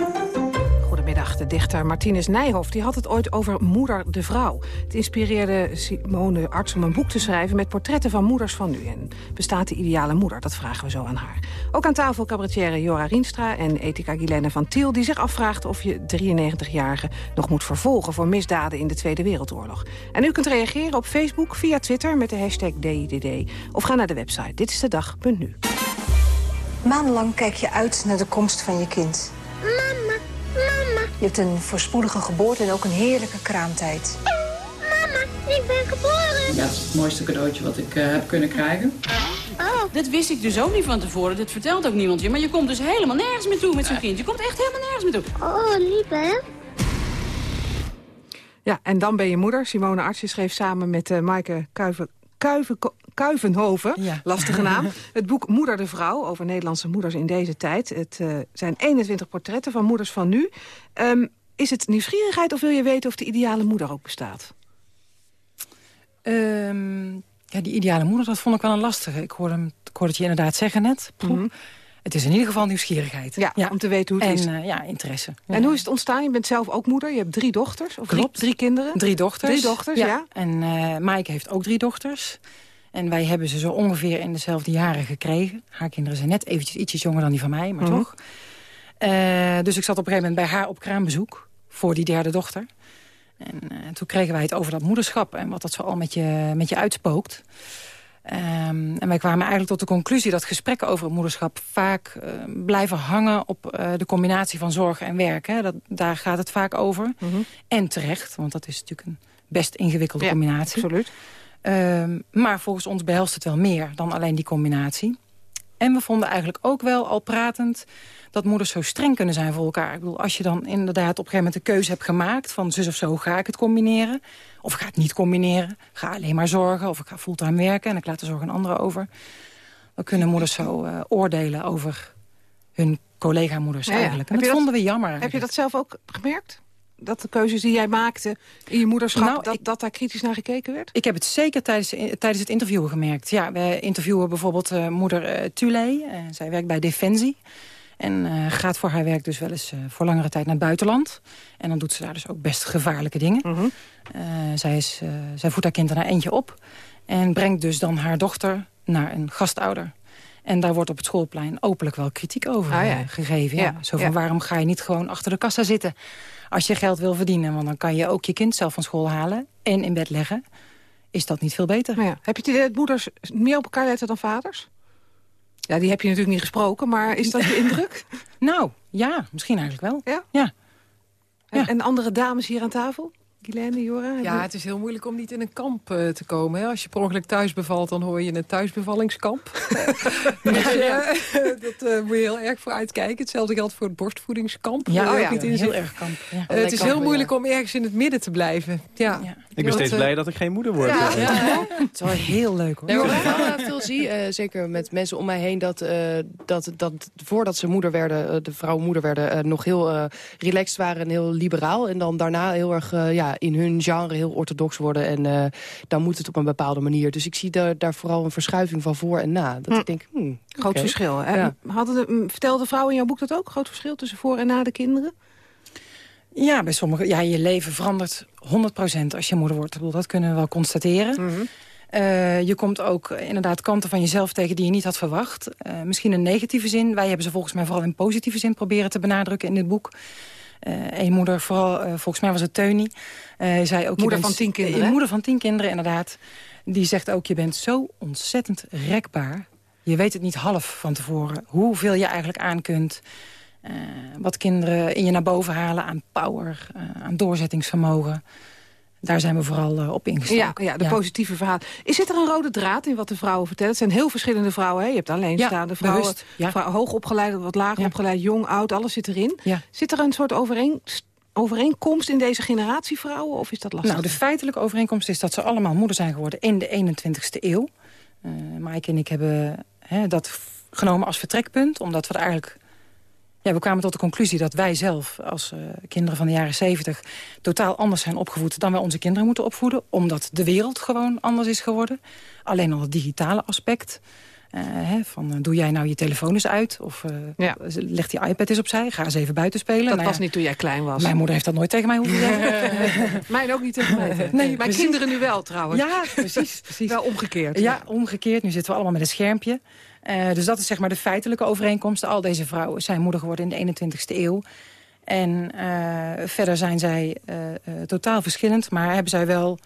De dichter Martinus Nijhoff die had het ooit over Moeder de Vrouw. Het inspireerde Simone Arts om een boek te schrijven... met portretten van moeders van nu. En bestaat de ideale moeder? Dat vragen we zo aan haar. Ook aan tafel cabaretière Jora Rienstra en ethica Guilaine van Tiel... die zich afvraagt of je 93-jarige nog moet vervolgen... voor misdaden in de Tweede Wereldoorlog. En u kunt reageren op Facebook, via Twitter met de hashtag DIDD. Of ga naar de website ditstedag.nu. Maandenlang kijk je uit naar de komst van je kind. Je hebt een voorspoedige geboorte en ook een heerlijke kraamtijd. Mama, ik ben geboren. Ja, dat is het mooiste cadeautje wat ik eh, heb kunnen krijgen. Oh. Dat wist ik dus ook niet van tevoren. Dat vertelt ook niemand je. Maar je komt dus helemaal nergens meer toe met zo'n kind. Je komt echt helemaal nergens meer toe. Oh, lief hè? Ja, en dan ben je moeder. Simone Artsen schreef samen met uh, Maaike Kuiven, Kuiven, Kuivenhoven, lastige naam... het boek Moeder de Vrouw over Nederlandse moeders in deze tijd. Het uh, zijn 21 portretten van moeders van nu. Um, is het nieuwsgierigheid of wil je weten of de ideale moeder ook bestaat? Um, ja, die ideale moeder, dat vond ik wel een lastige. Ik hoorde, hem, ik hoorde het je inderdaad zeggen net. Mm -hmm. Het is in ieder geval nieuwsgierigheid. Ja, ja. om te weten hoe het en, is. Uh, ja, interesse. En hoe is het ontstaan? Je bent zelf ook moeder. Je hebt drie dochters. Of Klopt. Drie, drie kinderen. Drie dochters. Drie dochters, ja. ja. En uh, Maaike heeft ook drie dochters. En wij hebben ze zo ongeveer in dezelfde jaren gekregen. Haar kinderen zijn net eventjes ietsjes jonger dan die van mij, maar Mhm. mm -hmm. toch. Uh, dus ik zat op een gegeven moment bij haar op kraambezoek. Voor die derde dochter. En uh, toen kregen wij het over dat moederschap. En wat dat zo al met je, met je uitspookt. Um, en wij kwamen eigenlijk tot de conclusie dat gesprekken over het moederschap vaak uh, blijven hangen op uh, de combinatie van zorg en werk. Hè. Dat, daar gaat het vaak over. Mhm. Mm -hmm. En terecht, want dat is natuurlijk een best ingewikkelde ja, combinatie. absoluut. Um, maar volgens ons behelst het wel meer dan alleen die combinatie. En we vonden eigenlijk ook wel al pratend dat moeders zo streng kunnen zijn voor elkaar. Ik bedoel, als je dan inderdaad op een gegeven moment de keuze hebt gemaakt... van zus of zo, ga ik het combineren? Of ga het niet combineren? Ga alleen maar zorgen? Of ik ga fulltime werken en ik laat de zorg aan anderen over? Dan kunnen moeders zo uh, oordelen over hun collega-moeders ja, eigenlijk. En dat, dat vonden we jammer Heb je dat zelf ook gemerkt? dat de keuzes die jij maakte in je moederschap... Nou, dat, ik, dat daar kritisch naar gekeken werd? Ik heb het zeker tijdens, tijdens het interviewen gemerkt. Ja, we interviewen bijvoorbeeld uh, moeder uh, Tule. Uh, zij werkt bij Defensie. En gaat voor haar werk dus wel eens voor langere tijd naar het buitenland. En dan doet ze daar dus ook best gevaarlijke dingen. Mm -hmm. zij, is, zij voedt haar kind er naar eentje op. En brengt dus dan haar dochter naar een gastouder. En daar wordt op het schoolplein openlijk wel kritiek over Ah, ja. eh, gegeven. Ja. Ja, Zo van, ja. waarom ga je niet gewoon achter de kassa zitten... als je geld wil verdienen? Want dan kan je ook je kind zelf van school halen en in bed leggen. Is dat niet veel beter? Ja. Heb je het idee dat moeders meer op elkaar letten dan vaders? Ja, die heb je natuurlijk niet gesproken, maar is dat je indruk? Nou, ja, misschien eigenlijk wel. Ja? Ja. En, en andere dames hier aan tafel? Guylaine, Jora? Ja, het is heel moeilijk om niet in een kamp eh, te komen. Hè? Als je per ongeluk thuis bevalt, dan hoor je in een thuisbevallingskamp. dus, eh, dat eh, moet je heel erg voor uitkijken. Hetzelfde geldt voor het borstvoedingskamp. Ja, oh ja, in heel erg kamp. Ja. Het is heel moeilijk om ergens in het midden te blijven. Ja. Ik ben steeds blij dat ik geen moeder word. Ja. Het is wel heel leuk hoor. Nee, maar wat ik wel eh, veel zie, eh, zeker met mensen om mij heen... dat, eh, dat, dat voordat ze moeder werden, de vrouwen moeder werden... eh, nog heel eh, relaxed waren en heel liberaal. En dan daarna heel erg eh, ja, in hun genre heel orthodox worden. En eh, dan moet het op een bepaalde manier. Dus ik zie daar, daar vooral een verschuiving van voor en na. Dat Hm. ik denk, hmm, Groot verschil. Hè? Ja. Hadden de, m, vertelde vrouwen in jouw boek dat ook? Groot verschil tussen voor en na de kinderen? Ja, bij sommigen. Ja, je leven verandert 100% als je moeder wordt. Ik bedoel, dat kunnen we wel constateren. Mhm. Eh, je komt ook inderdaad kanten van jezelf tegen die je niet had verwacht. Eh, misschien in negatieve zin. Wij hebben ze volgens mij vooral in positieve zin proberen te benadrukken in dit boek. Een moeder, vooral eh, volgens mij was het Teunie. eh, zei ook, Moeder bent- van tien kinderen, eh, moeder van tien kinderen, inderdaad. Die zegt ook, je bent zo ontzettend rekbaar. Je weet het niet half van tevoren. Hoeveel je eigenlijk aan kunt. Eh, wat kinderen in je naar boven halen aan power, eh, aan doorzettingsvermogen. Daar zijn we vooral eh, op ingesteld. Ja, ja, de positieve verhaal. Is zit er een rode draad in wat de vrouwen vertellen? Het zijn heel verschillende vrouwen. Hè? Je hebt alleenstaande Ja, vrouwen, bewust, ja. vrou- hoogopgeleid, wat lager opgeleid, jong, oud, alles zit erin. Zit er een soort overeen, overeenkomst in deze generatie vrouwen? Of is dat lastig? Nou, de feitelijke overeenkomst is dat ze allemaal moeder zijn geworden in de 21ste eeuw. Eh Maaike en ik hebben hè, dat genomen als vertrekpunt, omdat we er eigenlijk... Ja, we kwamen tot de conclusie dat wij zelf als eh, kinderen van de jaren 70... totaal anders zijn opgevoed dan wij onze kinderen moeten opvoeden. Omdat de wereld gewoon anders is geworden. Alleen al het digitale aspect. eh, hè, van, eh, doe jij nou je telefoon eens uit? Of leg die iPad eens opzij? Ga eens even buiten spelen. dat Nou was ja, niet toen jij klein was. Mijn moeder heeft dat nooit tegen mij hoeven zeggen. Mijn ook niet tegen mij. Nee, Mijn precies. kinderen nu wel trouwens. Ja, precies. precies. Wel omgekeerd. Ja, omgekeerd. Nu zitten we allemaal met een schermpje. Eh, dus dat is zeg maar de feitelijke overeenkomst. Al deze vrouwen zijn moeder geworden in de 21ste eeuw. En eh, verder zijn zij eh, totaal verschillend. Maar hebben zij wel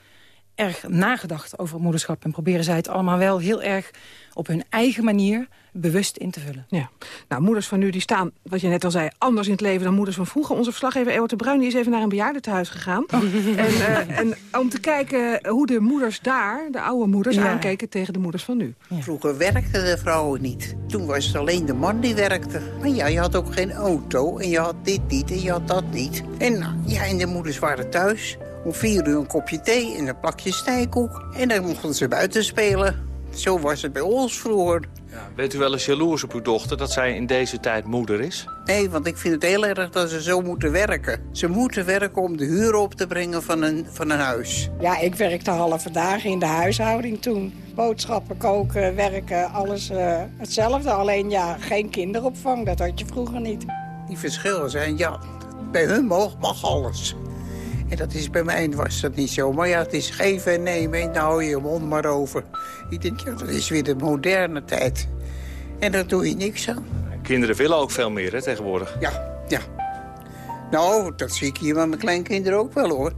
erg nagedacht over moederschap. En proberen zij het allemaal wel heel erg op hun eigen manier bewust in te vullen. Ja. Nou, moeders van nu die staan, wat je net al zei, anders in het leven dan moeders van vroeger. Onze verslaggever Ewart de Bruin die is even naar een bejaardentehuis gegaan. Oh. En, eh, en om te kijken hoe de moeders daar, de oude moeders, Ja. aankeken tegen de moeders van nu. Vroeger werkten de vrouwen niet. Toen was het alleen de man die werkte. Maar ja, je had ook geen auto en je had dit niet en je had dat niet. En nou, ja, en de moeders waren thuis. Om vier uur een kopje thee en een plakje snijkoek. En dan mochten ze buiten spelen. Zo was het bij ons vroeger. Bent u wel eens jaloers op uw dochter dat zij in deze tijd moeder is? Nee, want ik vind het heel erg dat ze zo moeten werken. Ze moeten werken om de huur op te brengen van een, van een huis. Ja, ik werkte halve dagen in de huishouding toen. Boodschappen, koken, werken, alles eh, hetzelfde. Alleen ja, geen kinderopvang, dat had je vroeger niet. Die verschillen zijn, ja, bij hun mag, mag alles. En dat is bij mij was dat niet zo. Maar ja, het is geven en nemen en daar hou je je mond maar over. Ik denk, ja, dat is weer de moderne tijd. En daar doe je niks aan. Kinderen willen ook veel meer hè, tegenwoordig. Ja, ja. Nou, dat zie ik hier met mijn kleinkinderen ook wel, hoor.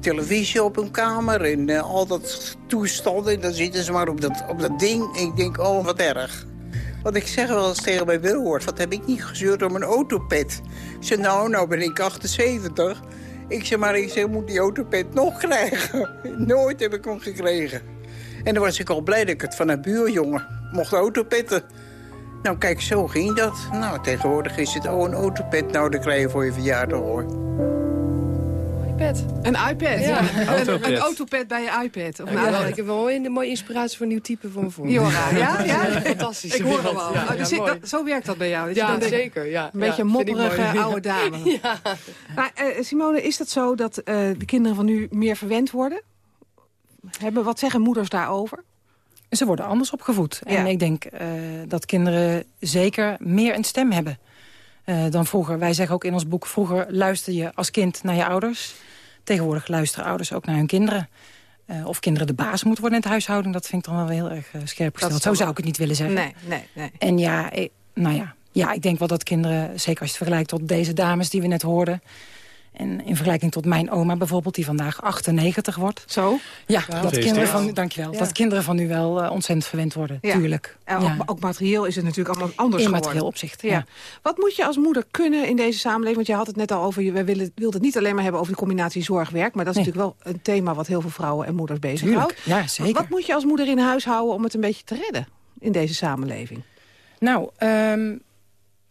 Televisie op hun kamer en eh, al dat toestanden. En dan zitten ze maar op dat, op dat ding. En ik denk, oh, wat erg. Want ik zeg wel eens tegen mijn Wilhoort, wat heb ik niet gezeurd om een autopet? Ik zeg, nou, nou ben ik 78. Ik zeg, maar ik zeg, moet die autopet nog krijgen? Nooit heb ik hem gekregen. En dan was ik al blij dat ik het van een buurjongen mocht autopetten. Nou, kijk, zo ging dat. Nou, tegenwoordig is het, oh, een autopet. Nou, dat krijg je voor je verjaardag, hoor. iPad. Een iPad, Ja. Een, Autopad. een autopad bij je iPad. Of Ja, ik, heb wel, iPad. ik heb wel een mooie inspiratie voor een nieuw type voor mijn vorm. Jora, ja? ja? Fantastisch. Ik hoor hem al. Ja, Oh, dus dat- zo werkt dat bij jou. dat je Ja, dan zeker. Ja, Een beetje mopperige mooi. oude dame. Ja. Maar eh, Simone, is dat zo dat eh, de kinderen van nu meer verwend worden? Hebben, wat zeggen moeders daarover? Ze worden anders opgevoed. En ik denk eh, dat kinderen zeker meer een stem hebben eh, dan vroeger. Wij zeggen ook in ons boek, vroeger luister je als kind naar je ouders. Tegenwoordig luisteren ouders ook naar hun kinderen. Eh, of kinderen de baas moeten worden in het huishouden. Dat vind ik dan wel heel erg eh, scherp gesteld. Zo zou ik het niet willen zeggen. Nee, nee, nee. En ja, ik- nou ja, ja, ik denk wel dat kinderen, zeker als je het vergelijkt tot deze dames die we net hoorden... en in vergelijking tot mijn oma bijvoorbeeld, die vandaag 98 wordt. Zo? Ja, Ja. dat, kinderen van, dankjewel, Ja. dat kinderen van nu wel eh, ontzettend verwend worden, Ja. tuurlijk. En Ja. ook, ook materieel is het natuurlijk allemaal anders In geworden. materieel opzicht, ja. ja. Wat moet je als moeder kunnen in deze samenleving? Want je had het net al over, je we willen, wilden het niet alleen maar hebben over de combinatie zorg-werk... maar dat is Nee. natuurlijk wel een thema wat heel veel vrouwen en moeders bezighoudt. Ja, zeker. Wat moet je als moeder in huis houden om het een beetje te redden in deze samenleving? Nou, ehm,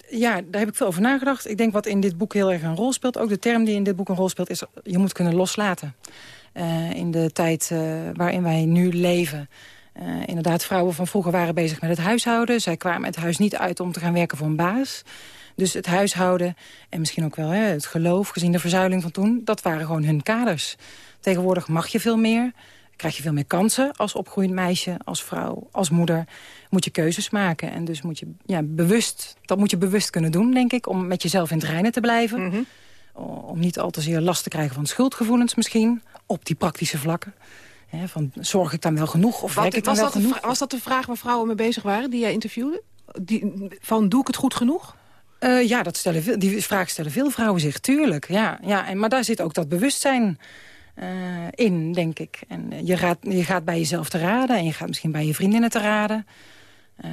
ja, daar heb ik veel over nagedacht. Ik denk wat in dit boek heel erg een rol speelt... ook de term die in dit boek een rol speelt... is je moet kunnen loslaten. Eh, in de tijd eh, waarin wij nu leven... Eh, inderdaad, vrouwen van vroeger waren bezig met het huishouden. Zij kwamen het huis niet uit om te gaan werken voor een baas. Dus het huishouden en misschien ook wel hè, het geloof... gezien de verzuiling van toen, dat waren gewoon hun kaders. Tegenwoordig mag je veel meer krijg je veel meer kansen als opgroeiend meisje, als vrouw, als moeder. Moet je keuzes maken. En dus moet je ja, bewust, dat moet je bewust kunnen doen, denk ik... om met jezelf in het reinen te blijven. Mhm. Om niet al te zeer last te krijgen van schuldgevoelens misschien. Op die praktische vlakken. Van, zorg ik dan wel genoeg of werk Wat, ik dan was, wel dat de genoeg? vra- was dat de vraag waar vrouwen mee bezig waren, die jij interviewde? Die, van, doe ik het goed genoeg? Eh, ja, dat stellen, die vraag stellen veel vrouwen zich, tuurlijk. Ja, ja, en, maar daar zit ook dat bewustzijn eh, in, denk ik. En eh, je, gaat, je gaat bij jezelf te raden en je gaat misschien bij je vriendinnen te raden. Eh,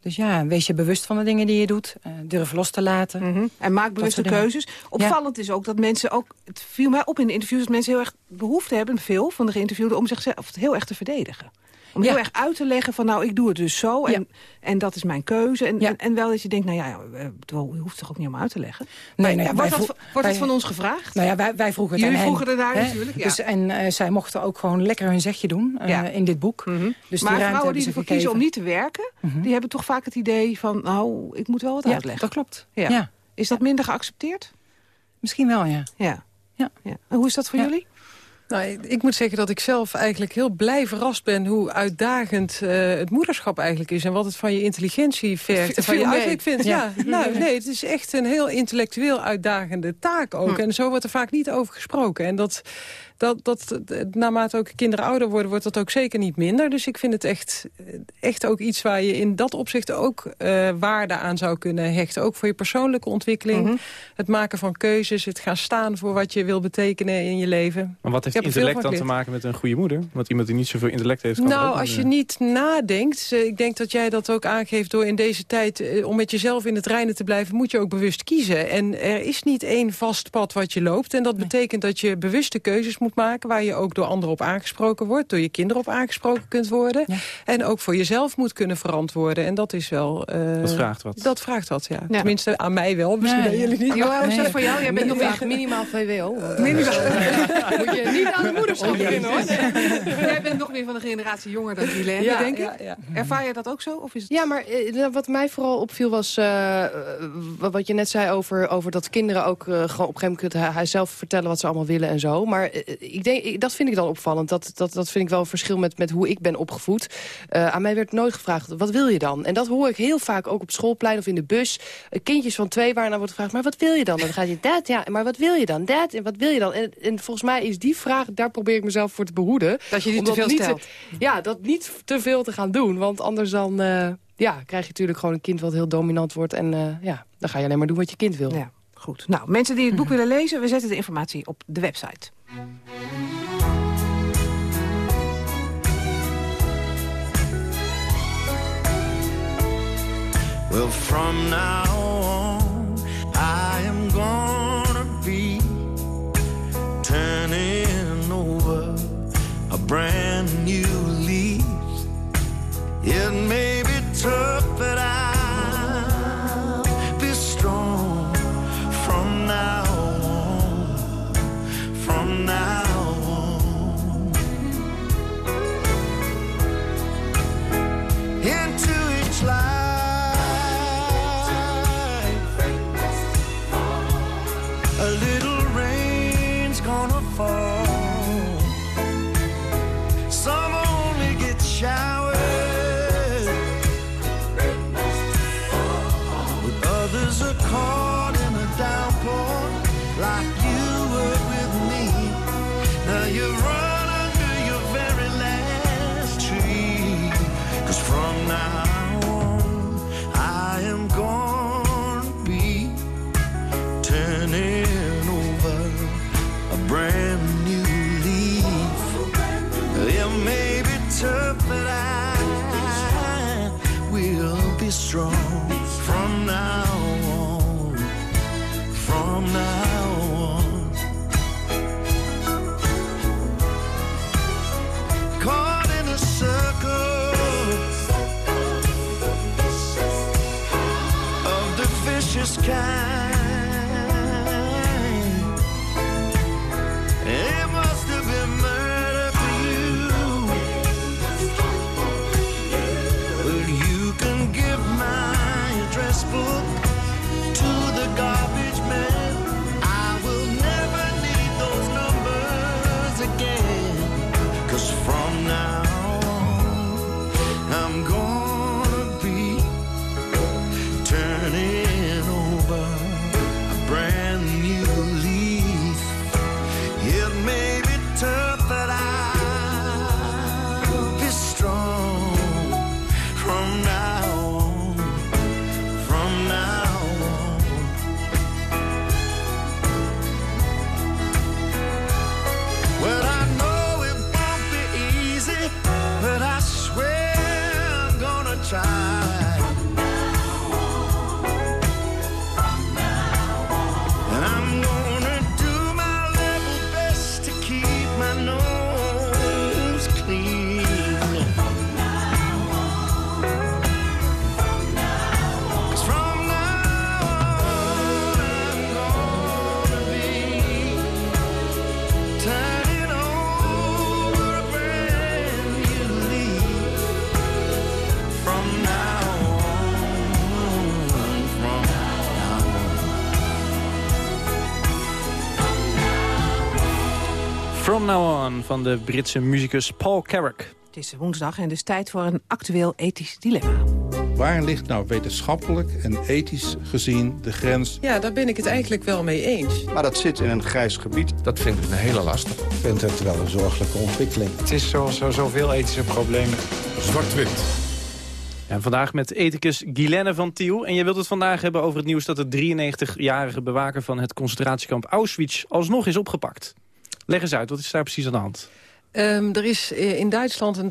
dus ja, wees je bewust van de dingen die je doet. durf los te laten. Mhm. En maak bewuste keuzes. Opvallend is ook dat mensen ook... Het viel mij op in de interviews dat mensen heel erg behoefte hebben... veel van de geïnterviewden om zichzelf heel erg te verdedigen. Om heel erg uit te leggen van nou, ik doe het dus zo. En, en dat is mijn keuze. En, en, en wel dat je denkt, nou ja, eh, bedoel, je hoeft toch ook niet om uit te leggen. Nee, nou ja, wordt dat, wordt wij- van ons gevraagd? Nou ja, wij, wij vroegen het Jullie aan hen, vroegen ernaar natuurlijk. Dus, en eh, zij mochten ook gewoon lekker hun zegje doen eh. Mhm. in dit boek. Dus die maar ruimte vrouwen die ze ervoor kiezen om niet te werken... die hebben toch vaak het idee van, nou, ik moet wel wat uitleggen. dat klopt. Ja. Is dat minder geaccepteerd? Misschien wel, ja. Ja. Ja. ja. En hoe is dat voor jullie? Nou, ik- moet zeggen dat ik zelf eigenlijk heel blij verrast ben... hoe uitdagend eh, het moederschap eigenlijk is... en wat het van je intelligentie vergt. En van je uiterlijk vindt. Ja. Ja. nou, nee, het is echt een heel intellectueel uitdagende taak ook. Hm. En zo wordt er vaak niet over gesproken. En dat, dat, dat, dat- naarmate ook kinderen ouder worden... wordt dat ook zeker niet minder. Dus ik vind het echt, echt ook iets waar je in dat opzicht... ook eh, waarde aan zou kunnen hechten. Ook voor je persoonlijke ontwikkeling. Mhm. Het maken van keuzes. Het gaan staan voor wat je wil betekenen in je leven. Maar wat heeft intellect dan te maken met een goede moeder? Want iemand die niet zoveel intellect heeft... kan Nou, als je eh, niet nadenkt, eh, ik denk dat jij dat ook aangeeft door in deze tijd, eh, om met jezelf in het reinen te blijven, moet je ook bewust kiezen. En er is niet één vast pad wat je loopt. En dat betekent dat je bewuste keuzes moet maken, waar je ook door anderen op aangesproken wordt, door je kinderen op aangesproken kunt worden. En ook voor jezelf moet kunnen verantwoorden. En dat is wel... eh, Dat vraagt wat. Dat vraagt wat, ja. Tenminste, aan mij wel, misschien aan jullie niet. Johan, hoe is dat voor jou? Jij bent nog echt minimaal VWO. Minimaal. Moet je niet aan de moederschap Oh, beginnen, hoor. Jij bent nog meer van de generatie jonger dan Guilaine, Ja, denk ik. ja, ja. Ervaar je dat ook zo? Of is het... Ja, maar eh, nou, wat mij vooral opviel was... eh, wat- je net zei over, over dat kinderen ook gewoon op een gegeven moment... zelf vertellen wat ze allemaal willen en zo. Maar ik denk, ik- dat vind ik dan opvallend. Dat, dat, dat vind ik wel een verschil met, met hoe ik ben opgevoed. Eh, aan mij werd nooit gevraagd, wat wil je dan? En dat hoor ik heel vaak ook op schoolplein of in de bus. Eh, kindjes van twee waar dan wordt gevraagd, maar wat wil je dan? Dan gaat je dat, ja, maar wat wil je dan? Dat, en wat wil je dan? En, en volgens mij is die vraag, daar probeer ik mezelf voor te behoeden. Dat je die te veel stelt. ja, dat niet te veel te gaan doen. Want anders dan eh, ja, krijg je natuurlijk gewoon een kind wat heel dominant wordt. En ja, dan ga je alleen maar doen wat je kind wil. Ja, goed. Nou, mensen die het boek willen lezen, we zetten de informatie op de website. Well, from now on, van de Britse muzikus Paul Carrack. Het is woensdag en dus tijd voor een actueel ethisch dilemma. Waar ligt nou wetenschappelijk en ethisch gezien de grens? Ja, daar ben ik het eigenlijk wel mee eens. Maar dat zit in een grijs gebied. Dat vind ik een hele lastig. Ik vind het wel een zorgelijke ontwikkeling. Het is zoals zo, zoveel ethische problemen. Zwart-wit. En vandaag met ethicus Guilaine van Tiel. En je wilt het vandaag hebben over het nieuws dat de 93-jarige bewaker van het concentratiekamp Auschwitz alsnog is opgepakt. Leg eens uit, wat is daar precies aan de hand? Ehm, er is eh, in Duitsland een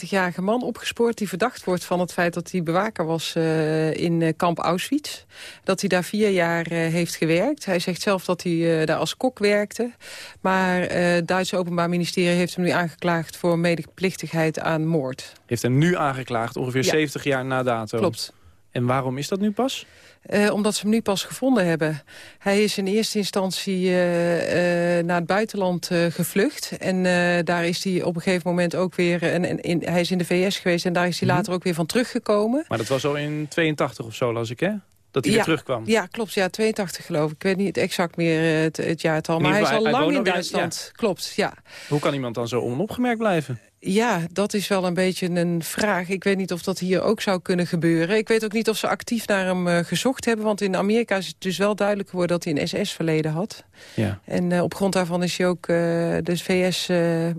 93-jarige man opgespoord... die verdacht wordt van het feit dat hij bewaker was eh, in eh, kamp Auschwitz. Dat hij daar vier jaar heeft gewerkt. Hij zegt zelf dat hij daar als kok werkte. Maar het Duitse Openbaar Ministerie heeft hem nu aangeklaagd... voor medeplichtigheid aan moord. Heeft hem nu aangeklaagd, ongeveer Ja. 70 jaar na dato. Klopt. En waarom is dat nu pas? Eh, omdat ze hem nu pas gevonden hebben. Hij is in eerste instantie eh, eh, naar het buitenland gevlucht. En daar is hij op een gegeven moment ook weer... En, en, in, hij is in de VS geweest en daar is hij Mhm. later ook weer van teruggekomen. Maar dat was al in 82 of zo, las ik, hè? Dat hij weer terugkwam. Ja, klopt. Ja, 82 geloof ik. Ik weet niet exact meer eh, het, het jaartal. Maar hij is al hij- lang hij in Duitsland. Klopt, ja. Hoe kan iemand dan zo onopgemerkt blijven? Ja, dat is wel een beetje een vraag. Ik weet niet of dat hier ook zou kunnen gebeuren. Ik weet ook niet of ze actief naar hem eh, gezocht hebben. Want in Amerika is het dus wel duidelijk geworden dat hij een SS-verleden had. Ja. En eh, op grond daarvan is hij ook eh, de VS eh, eh,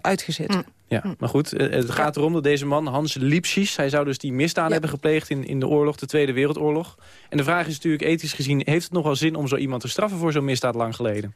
uitgezet. Ja, maar goed, eh, het gaat erom dat deze man, Hans Lipschitz... hij zou dus die misdaden hebben gepleegd in, in de oorlog, de Tweede Wereldoorlog. En de vraag is natuurlijk ethisch gezien... heeft het nog wel zin om zo iemand te straffen voor zo'n misdaad lang geleden?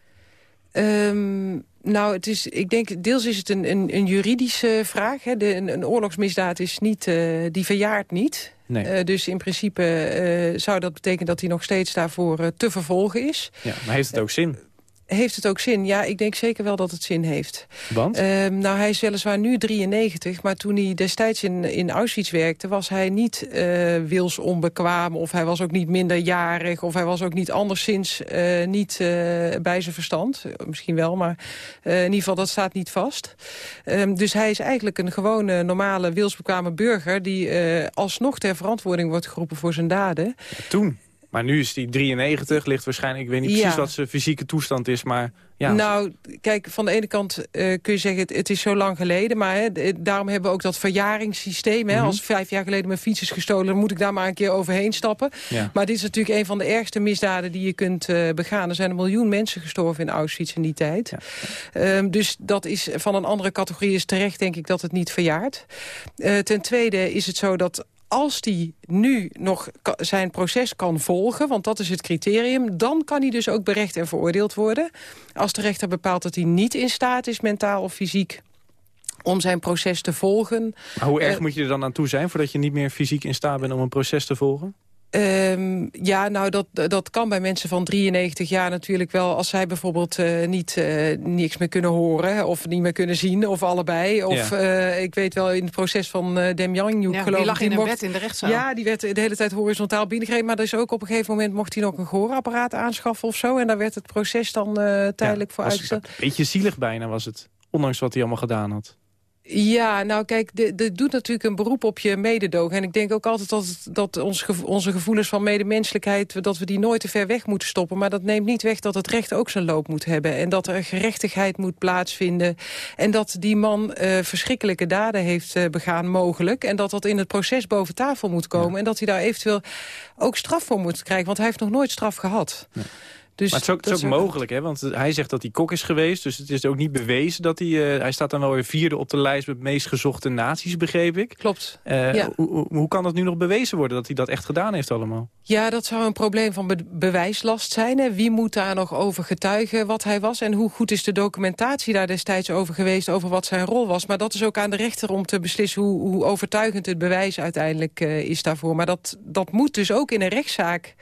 Ehm, nou, het is, ik denk, deels is het een, een, een juridische vraag. Hè. De, een, een oorlogsmisdaad is niet, eh, die verjaart niet. Nee. Eh, dus in principe zou dat betekenen dat hij nog steeds daarvoor te vervolgen is. Ja, maar heeft het ook zin? Heeft het ook zin? Ja, ik denk zeker wel dat het zin heeft. Want? Ehm, nou, hij is weliswaar nu 93, maar toen hij destijds in, in Auschwitz werkte... was hij niet wilsonbekwaam of hij was ook niet minderjarig... of hij was ook niet anderszins eh, niet eh, bij zijn verstand. Misschien wel, maar in ieder geval dat staat niet vast. Ehm, dus hij is eigenlijk een gewone, normale, wilsbekwame burger... die alsnog ter verantwoording wordt geroepen voor zijn daden. toen? Maar nu is die 93, ligt waarschijnlijk... Ik weet niet Ja. precies wat zijn fysieke toestand is, maar... Ja, nou, kijk, van de ene kant eh, kun je zeggen, het, het is zo lang geleden. Maar hè, daarom hebben we ook dat verjaringssysteem. Hè. Mhm. Als vijf jaar geleden mijn fiets is gestolen... dan moet ik daar maar een keer overheen stappen. Ja. Maar dit is natuurlijk een van de ergste misdaden die je kunt eh, begaan. Er zijn een miljoen mensen gestorven in Auschwitz in die tijd. Ehm, dus dat is van een andere categorie is terecht, denk ik, dat het niet verjaart. Eh, ten tweede is het zo dat als die nu nog zijn proces kan volgen... want dat is het criterium... dan kan hij dus ook berecht en veroordeeld worden. Als de rechter bepaalt dat hij niet in staat is, mentaal of fysiek... om zijn proces te volgen... Maar hoe erg Eh, moet je er dan aan toe zijn... voordat je niet meer fysiek in staat bent om een proces te volgen? Ehm, ja, nou, dat, dat kan bij mensen van 93 jaar natuurlijk wel... als zij bijvoorbeeld eh, niet, eh, niks meer kunnen horen... of niet meer kunnen zien, of allebei. Of Ja. eh, ik weet wel, in het proces van eh Demjanjuk... Ja, geloof die ik, lag in een mocht- bed in de rechtszaal. Ja, die werd de hele tijd horizontaal binnengereden. Maar er is ook op een gegeven moment mocht hij nog een gehoorapparaat aanschaffen of zo. En daar werd het proces dan eh, tijdelijk voor Was uitgesteld. Een beetje zielig bijna was het. Ondanks wat hij allemaal gedaan had. Ja, nou kijk, dit doet natuurlijk een beroep op je mededogen. En ik denk ook altijd dat, dat ons gevo- onze gevoelens van medemenselijkheid... dat we die nooit te ver weg moeten stoppen. Maar dat neemt niet weg dat het recht ook zijn loop moet hebben. En dat er gerechtigheid moet plaatsvinden. En dat die man eh, verschrikkelijke daden heeft eh, begaan, mogelijk. En dat dat in het proces boven tafel moet komen. En dat hij daar eventueel ook straf voor moet krijgen. Want hij heeft nog nooit straf gehad. Dus maar het is ook, het is dat ook mogelijk, hè? want hij zegt dat hij kok is geweest. Dus het is ook niet bewezen dat hij... eh, hij staat dan wel weer vierde op de lijst met meest gezochte naties, begreep ik. Klopt, Eh, ja. hoe, hoe- hoe kan dat nu nog bewezen worden dat hij dat echt gedaan heeft allemaal? Ja, dat zou een probleem van be- bewijslast zijn. Hè. Wie moet daar nog over getuigen wat hij was? En hoe goed is de documentatie daar destijds over geweest... over wat zijn rol was? Maar dat is ook aan de rechter om te beslissen... hoe, hoe overtuigend het bewijs uiteindelijk eh, is daarvoor. Maar dat, dat moet dus ook in een rechtszaak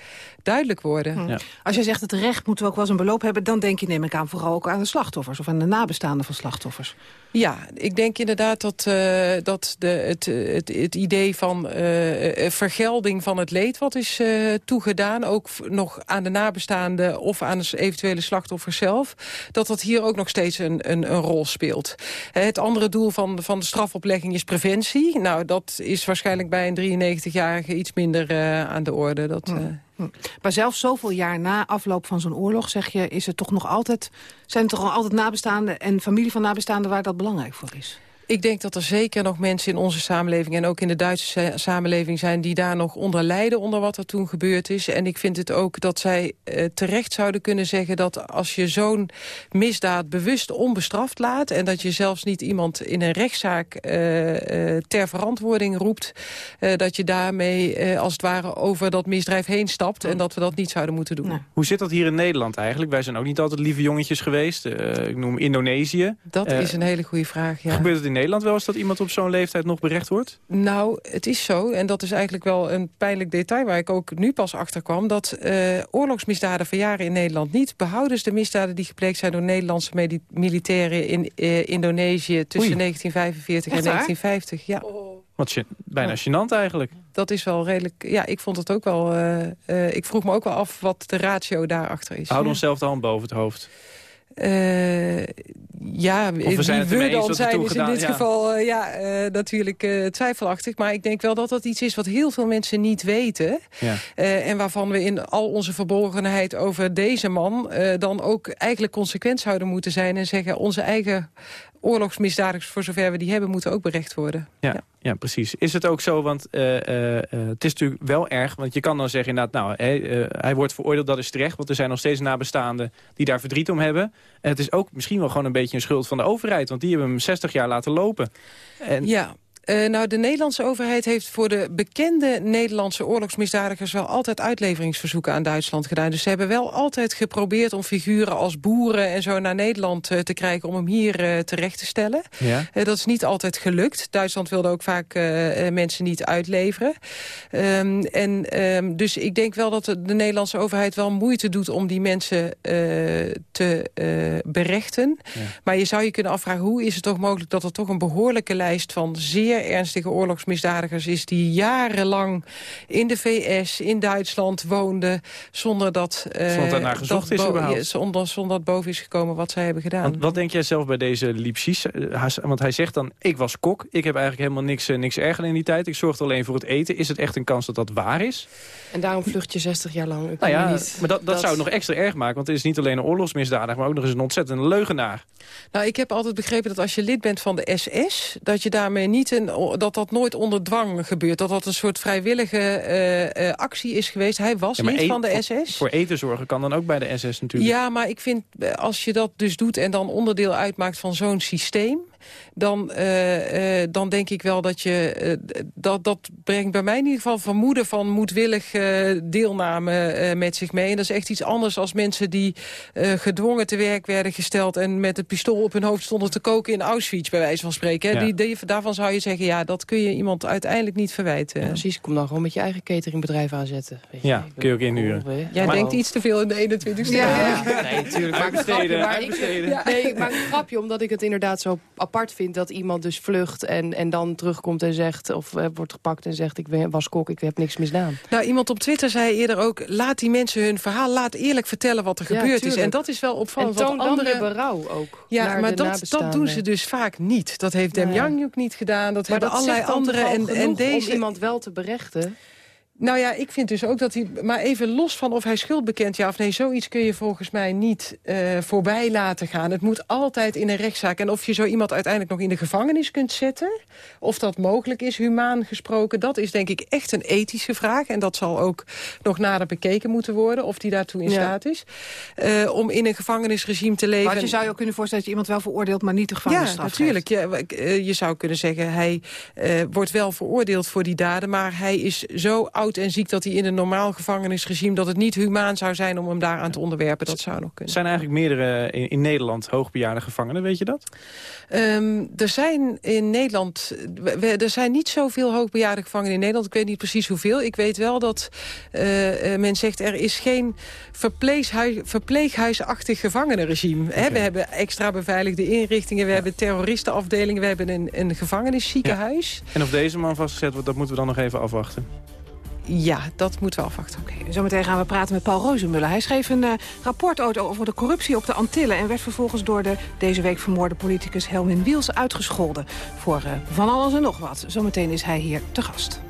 duidelijk worden. Hm. Als jij zegt het recht moeten we ook wel eens een beloop hebben... dan denk je, neem ik aan, vooral ook aan de slachtoffers... of aan de nabestaanden van slachtoffers. Ja, ik denk inderdaad dat, eh, dat de, het, het, het idee van eh, eh, vergelding van het leed wat is eh, toegedaan... ook nog aan de nabestaanden of aan de eventuele slachtoffers zelf... dat dat hier ook nog steeds een, een, een rol speelt. Het andere doel van, van de strafoplegging is preventie. Nou, dat is waarschijnlijk bij een 93-jarige iets minder eh, aan de orde. Dat, eh, Hm. Maar zelfs zoveel jaar na afloop van zo'n oorlog, zeg je... Is het toch nog altijd, zijn er toch nog altijd nabestaanden en familie van nabestaanden... waar dat belangrijk voor is? Ik denk dat er zeker nog mensen in onze samenleving... en ook in de Duitse sa- samenleving zijn... die daar nog onder lijden onder wat er toen gebeurd is. En ik vind het ook dat zij eh, terecht zouden kunnen zeggen... dat als je zo'n misdaad bewust onbestraft laat... en dat je zelfs niet iemand in een rechtszaak eh, eh, ter verantwoording roept... eh, dat je daarmee eh, als het ware over dat misdrijf heen stapt... en dat we dat niet zouden moeten doen. Hoe zit dat hier in Nederland eigenlijk? Wij zijn ook niet altijd lieve jongetjes geweest. Eh, ik noem Indonesië. Dat is een hele goede vraag, ja. Gebeurt het in Nederland wel eens dat iemand op zo'n leeftijd nog berecht wordt? Nou, het is zo, en dat is eigenlijk wel een pijnlijk detail... waar ik ook nu pas achter kwam... dat eh, oorlogsmisdaden verjaren in Nederland niet. Behoudens de misdaden die gepleegd zijn door Nederlandse militairen... in eh, Indonesië tussen Oei. 1945 Echt en waar? 1950. Ja. Wat je, bijna gênant eigenlijk. Dat is wel redelijk... Ja, ik vond het ook wel... eh, eh, ik vroeg me ook wel af wat de ratio daarachter is. We houden onszelf de hand boven het hoofd. Eh, ja, Of we zijn wie we dan zijn is in dit ja. geval eh, ja, eh, natuurlijk twijfelachtig. Maar ik denk wel dat dat iets is wat heel veel mensen niet weten. Ja. En waarvan we in al onze verborgenheid over deze man... dan ook eigenlijk consequent zouden moeten zijn... en zeggen onze eigen oorlogsmisdadigers, voor zover we die hebben... moeten ook berecht worden. Ja, ja. precies. Is het ook zo, want eh, eh, eh, het is natuurlijk wel erg... want je kan dan zeggen inderdaad, nou, hij, hij wordt veroordeeld, dat is terecht... want er zijn nog steeds nabestaanden die daar verdriet om hebben. En het is ook misschien wel gewoon een beetje een schuld van de overheid... want die hebben hem 60 jaar laten lopen. En, Ja. Eh, nou, de Nederlandse overheid heeft voor de bekende Nederlandse oorlogsmisdadigers... wel altijd uitleveringsverzoeken aan Duitsland gedaan. Dus ze hebben wel altijd geprobeerd om figuren als boeren en zo naar Nederland eh, te krijgen... om hem hier eh, terecht te stellen. Ja. Dat is niet altijd gelukt. Duitsland wilde ook vaak mensen niet uitleveren. Ehm, en, ehm, dus ik denk wel dat de, de Nederlandse overheid wel moeite doet... om die mensen te berechten. Maar je zou je kunnen afvragen... hoe is het toch mogelijk dat er toch een behoorlijke lijst van zeer zeer ernstige oorlogsmisdadigers is... die jarenlang in de VS, in Duitsland woonde... zonder dat, eh, Zonder dat gezocht dat is überhaupt. zonder, zonder dat boven is gekomen wat zij hebben gedaan. Want wat denk jij zelf bij deze Lipsies? Eh, Want hij zegt dan, ik was kok. Ik heb eigenlijk helemaal niks, eh, niks erger in die tijd. Ik zorgde alleen voor het eten. Is het echt een kans dat dat waar is? En daarom vlucht je 60 jaar lang. Ik Nou ja, niet maar dat, dat, zou het nog extra erg maken. Want het is niet alleen een oorlogsmisdadiger... maar ook nog eens een ontzettende leugenaar. Nou, ik heb altijd begrepen dat als je lid bent van de SS... dat, je daarmee niet een, dat dat nooit onder dwang gebeurt. Dat dat een soort vrijwillige eh, eh, actie is geweest. Hij was Ja, niet e- van de SS. Voor eten zorgen kan dan ook bij de SS natuurlijk. Ja, maar ik vind, eh, als je dat dus doet en dan onderdeel uitmaakt van zo'n systeem... Dan, eh, eh, dan denk ik wel dat je... eh, dat, dat brengt bij mij in ieder geval vermoeden van moedwillig eh, deelname eh, met zich mee. En dat is echt iets anders als mensen die eh, gedwongen te werk werden gesteld... en met het pistool op hun hoofd stonden te koken in Auschwitz, bij wijze van spreken. hè. Ja. Die, die- daarvan zou je zeggen, ja, dat kun je iemand uiteindelijk niet verwijten. precies, kom dan gewoon met je eigen cateringbedrijf aanzetten. Weet je. Ja, kun je ook inhuren. Jij Maar- denkt iets te veel in de 21ste Ja, eeuw. nee, natuurlijk. Maar ik Uitbesteden, maar ik, ja, nee, ik maak een grapje omdat ik het inderdaad zo apart vind... dat iemand dus vlucht en, en dan terugkomt en zegt... of eh, wordt gepakt en zegt, ik ben- was kok, ik heb niks misdaan. Nou, iemand op Twitter zei eerder ook... laat die mensen hun verhaal, laat eerlijk vertellen wat er Ja, gebeurd is. En dat is wel opvallend. En toon andere... berouw ook Ja, maar dat, dat doen ze dus vaak niet. Dat heeft Dem ja. Yang ook niet gedaan. Dat Maar hebben dat allerlei zegt dan andere. toch al En, en deze om iemand wel te berechten? Nou ja, ik vind dus ook dat hij... Maar even los van of hij schuld bekent, ja of nee... zoiets kun je volgens mij niet eh, voorbij laten gaan. Het moet altijd in een rechtszaak. En of je zo iemand uiteindelijk nog in de gevangenis kunt zetten... of dat mogelijk is, humaan gesproken... dat is denk ik echt een ethische vraag. En dat zal ook nog nader bekeken moeten worden... of die daartoe in Ja. staat is. Eh, om in een gevangenisregime te leven... Maar je zou je ook kunnen voorstellen dat je iemand wel veroordeelt... maar niet de gevangenisstraf Ja, natuurlijk. Je, eh, je zou kunnen zeggen, hij wordt wel veroordeeld voor die daden... maar hij is zo oud en ziek dat hij in een normaal gevangenisregime... dat het niet humaan zou zijn om hem daaraan te onderwerpen. Dat zou nog Er kunnen. zijn eigenlijk meerdere in, in Nederland hoogbejaarde gevangenen, weet je dat? Ehm, er zijn in Nederland... we- er zijn niet zoveel hoogbejaarde gevangenen in Nederland. Ik weet niet precies hoeveel. Ik weet wel dat eh, men zegt... er is geen verpleeghuis, verpleeghuisachtig gevangenenregime. Hè, we hebben extra beveiligde inrichtingen. We hebben terroristenafdelingen. We hebben een, een gevangenisziekenhuis. En of deze man vastgezet wordt, dat moeten we dan nog even afwachten. Ja, dat moeten we afwachten. Zometeen gaan we praten met Paul Rozenmuller. Hij schreef een eh, rapport over de corruptie op de Antillen... en werd vervolgens door de deze week vermoorde politicus Helmin Wiels uitgescholden... voor eh, van alles en nog wat. Zometeen is hij hier te gast.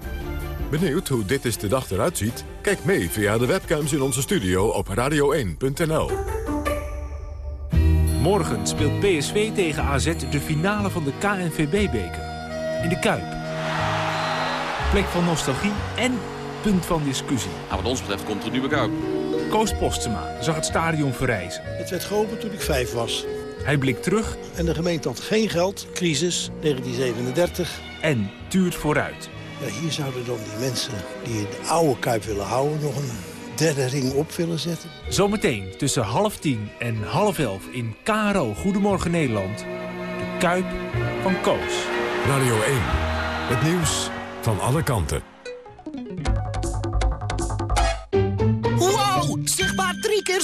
Benieuwd hoe dit is de dag eruit ziet? Kijk mee via de webcams in onze studio op radio1.nl. Morgen speelt PSV tegen AZ de finale van de KNVB-beker. In de Kuip. Plek van nostalgie en punt van discussie. Nou, wat ons betreft komt er een nieuwe Kuip. Koos Postema zag het stadion verrijzen. Het werd geopend toen ik vijf was. Hij blikt terug En de gemeente had geen geld, crisis, 1937. en tuurt vooruit. Ja, hier zouden dan die mensen die de oude Kuip willen houden... nog een derde ring op willen zetten. Zometeen tussen half tien en half elf in KRO Goedemorgen Nederland. De Kuip van Koos. Radio 1. Het nieuws van alle kanten.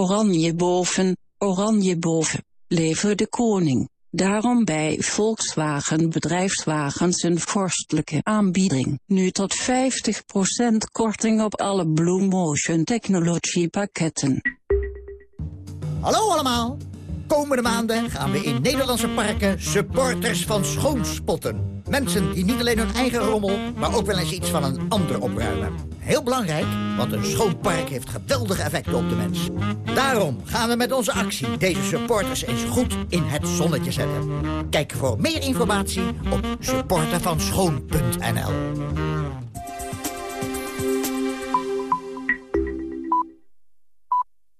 Oranje boven, oranje boven. Leven de koning. Daarom bij Volkswagen bedrijfswagens een vorstelijke aanbieding. Nu tot 50% korting op alle Blue Motion Technology pakketten. Hallo allemaal. Komende maanden gaan we in Nederlandse parken supporters van schoon spotten. Mensen die niet alleen hun eigen rommel, maar ook wel eens iets van een ander opruimen. Heel belangrijk, want een schoon park heeft geweldige effecten op de mens. Daarom gaan we met onze actie deze supporters eens goed in het zonnetje zetten. Kijk voor meer informatie op supportervanschoon.nl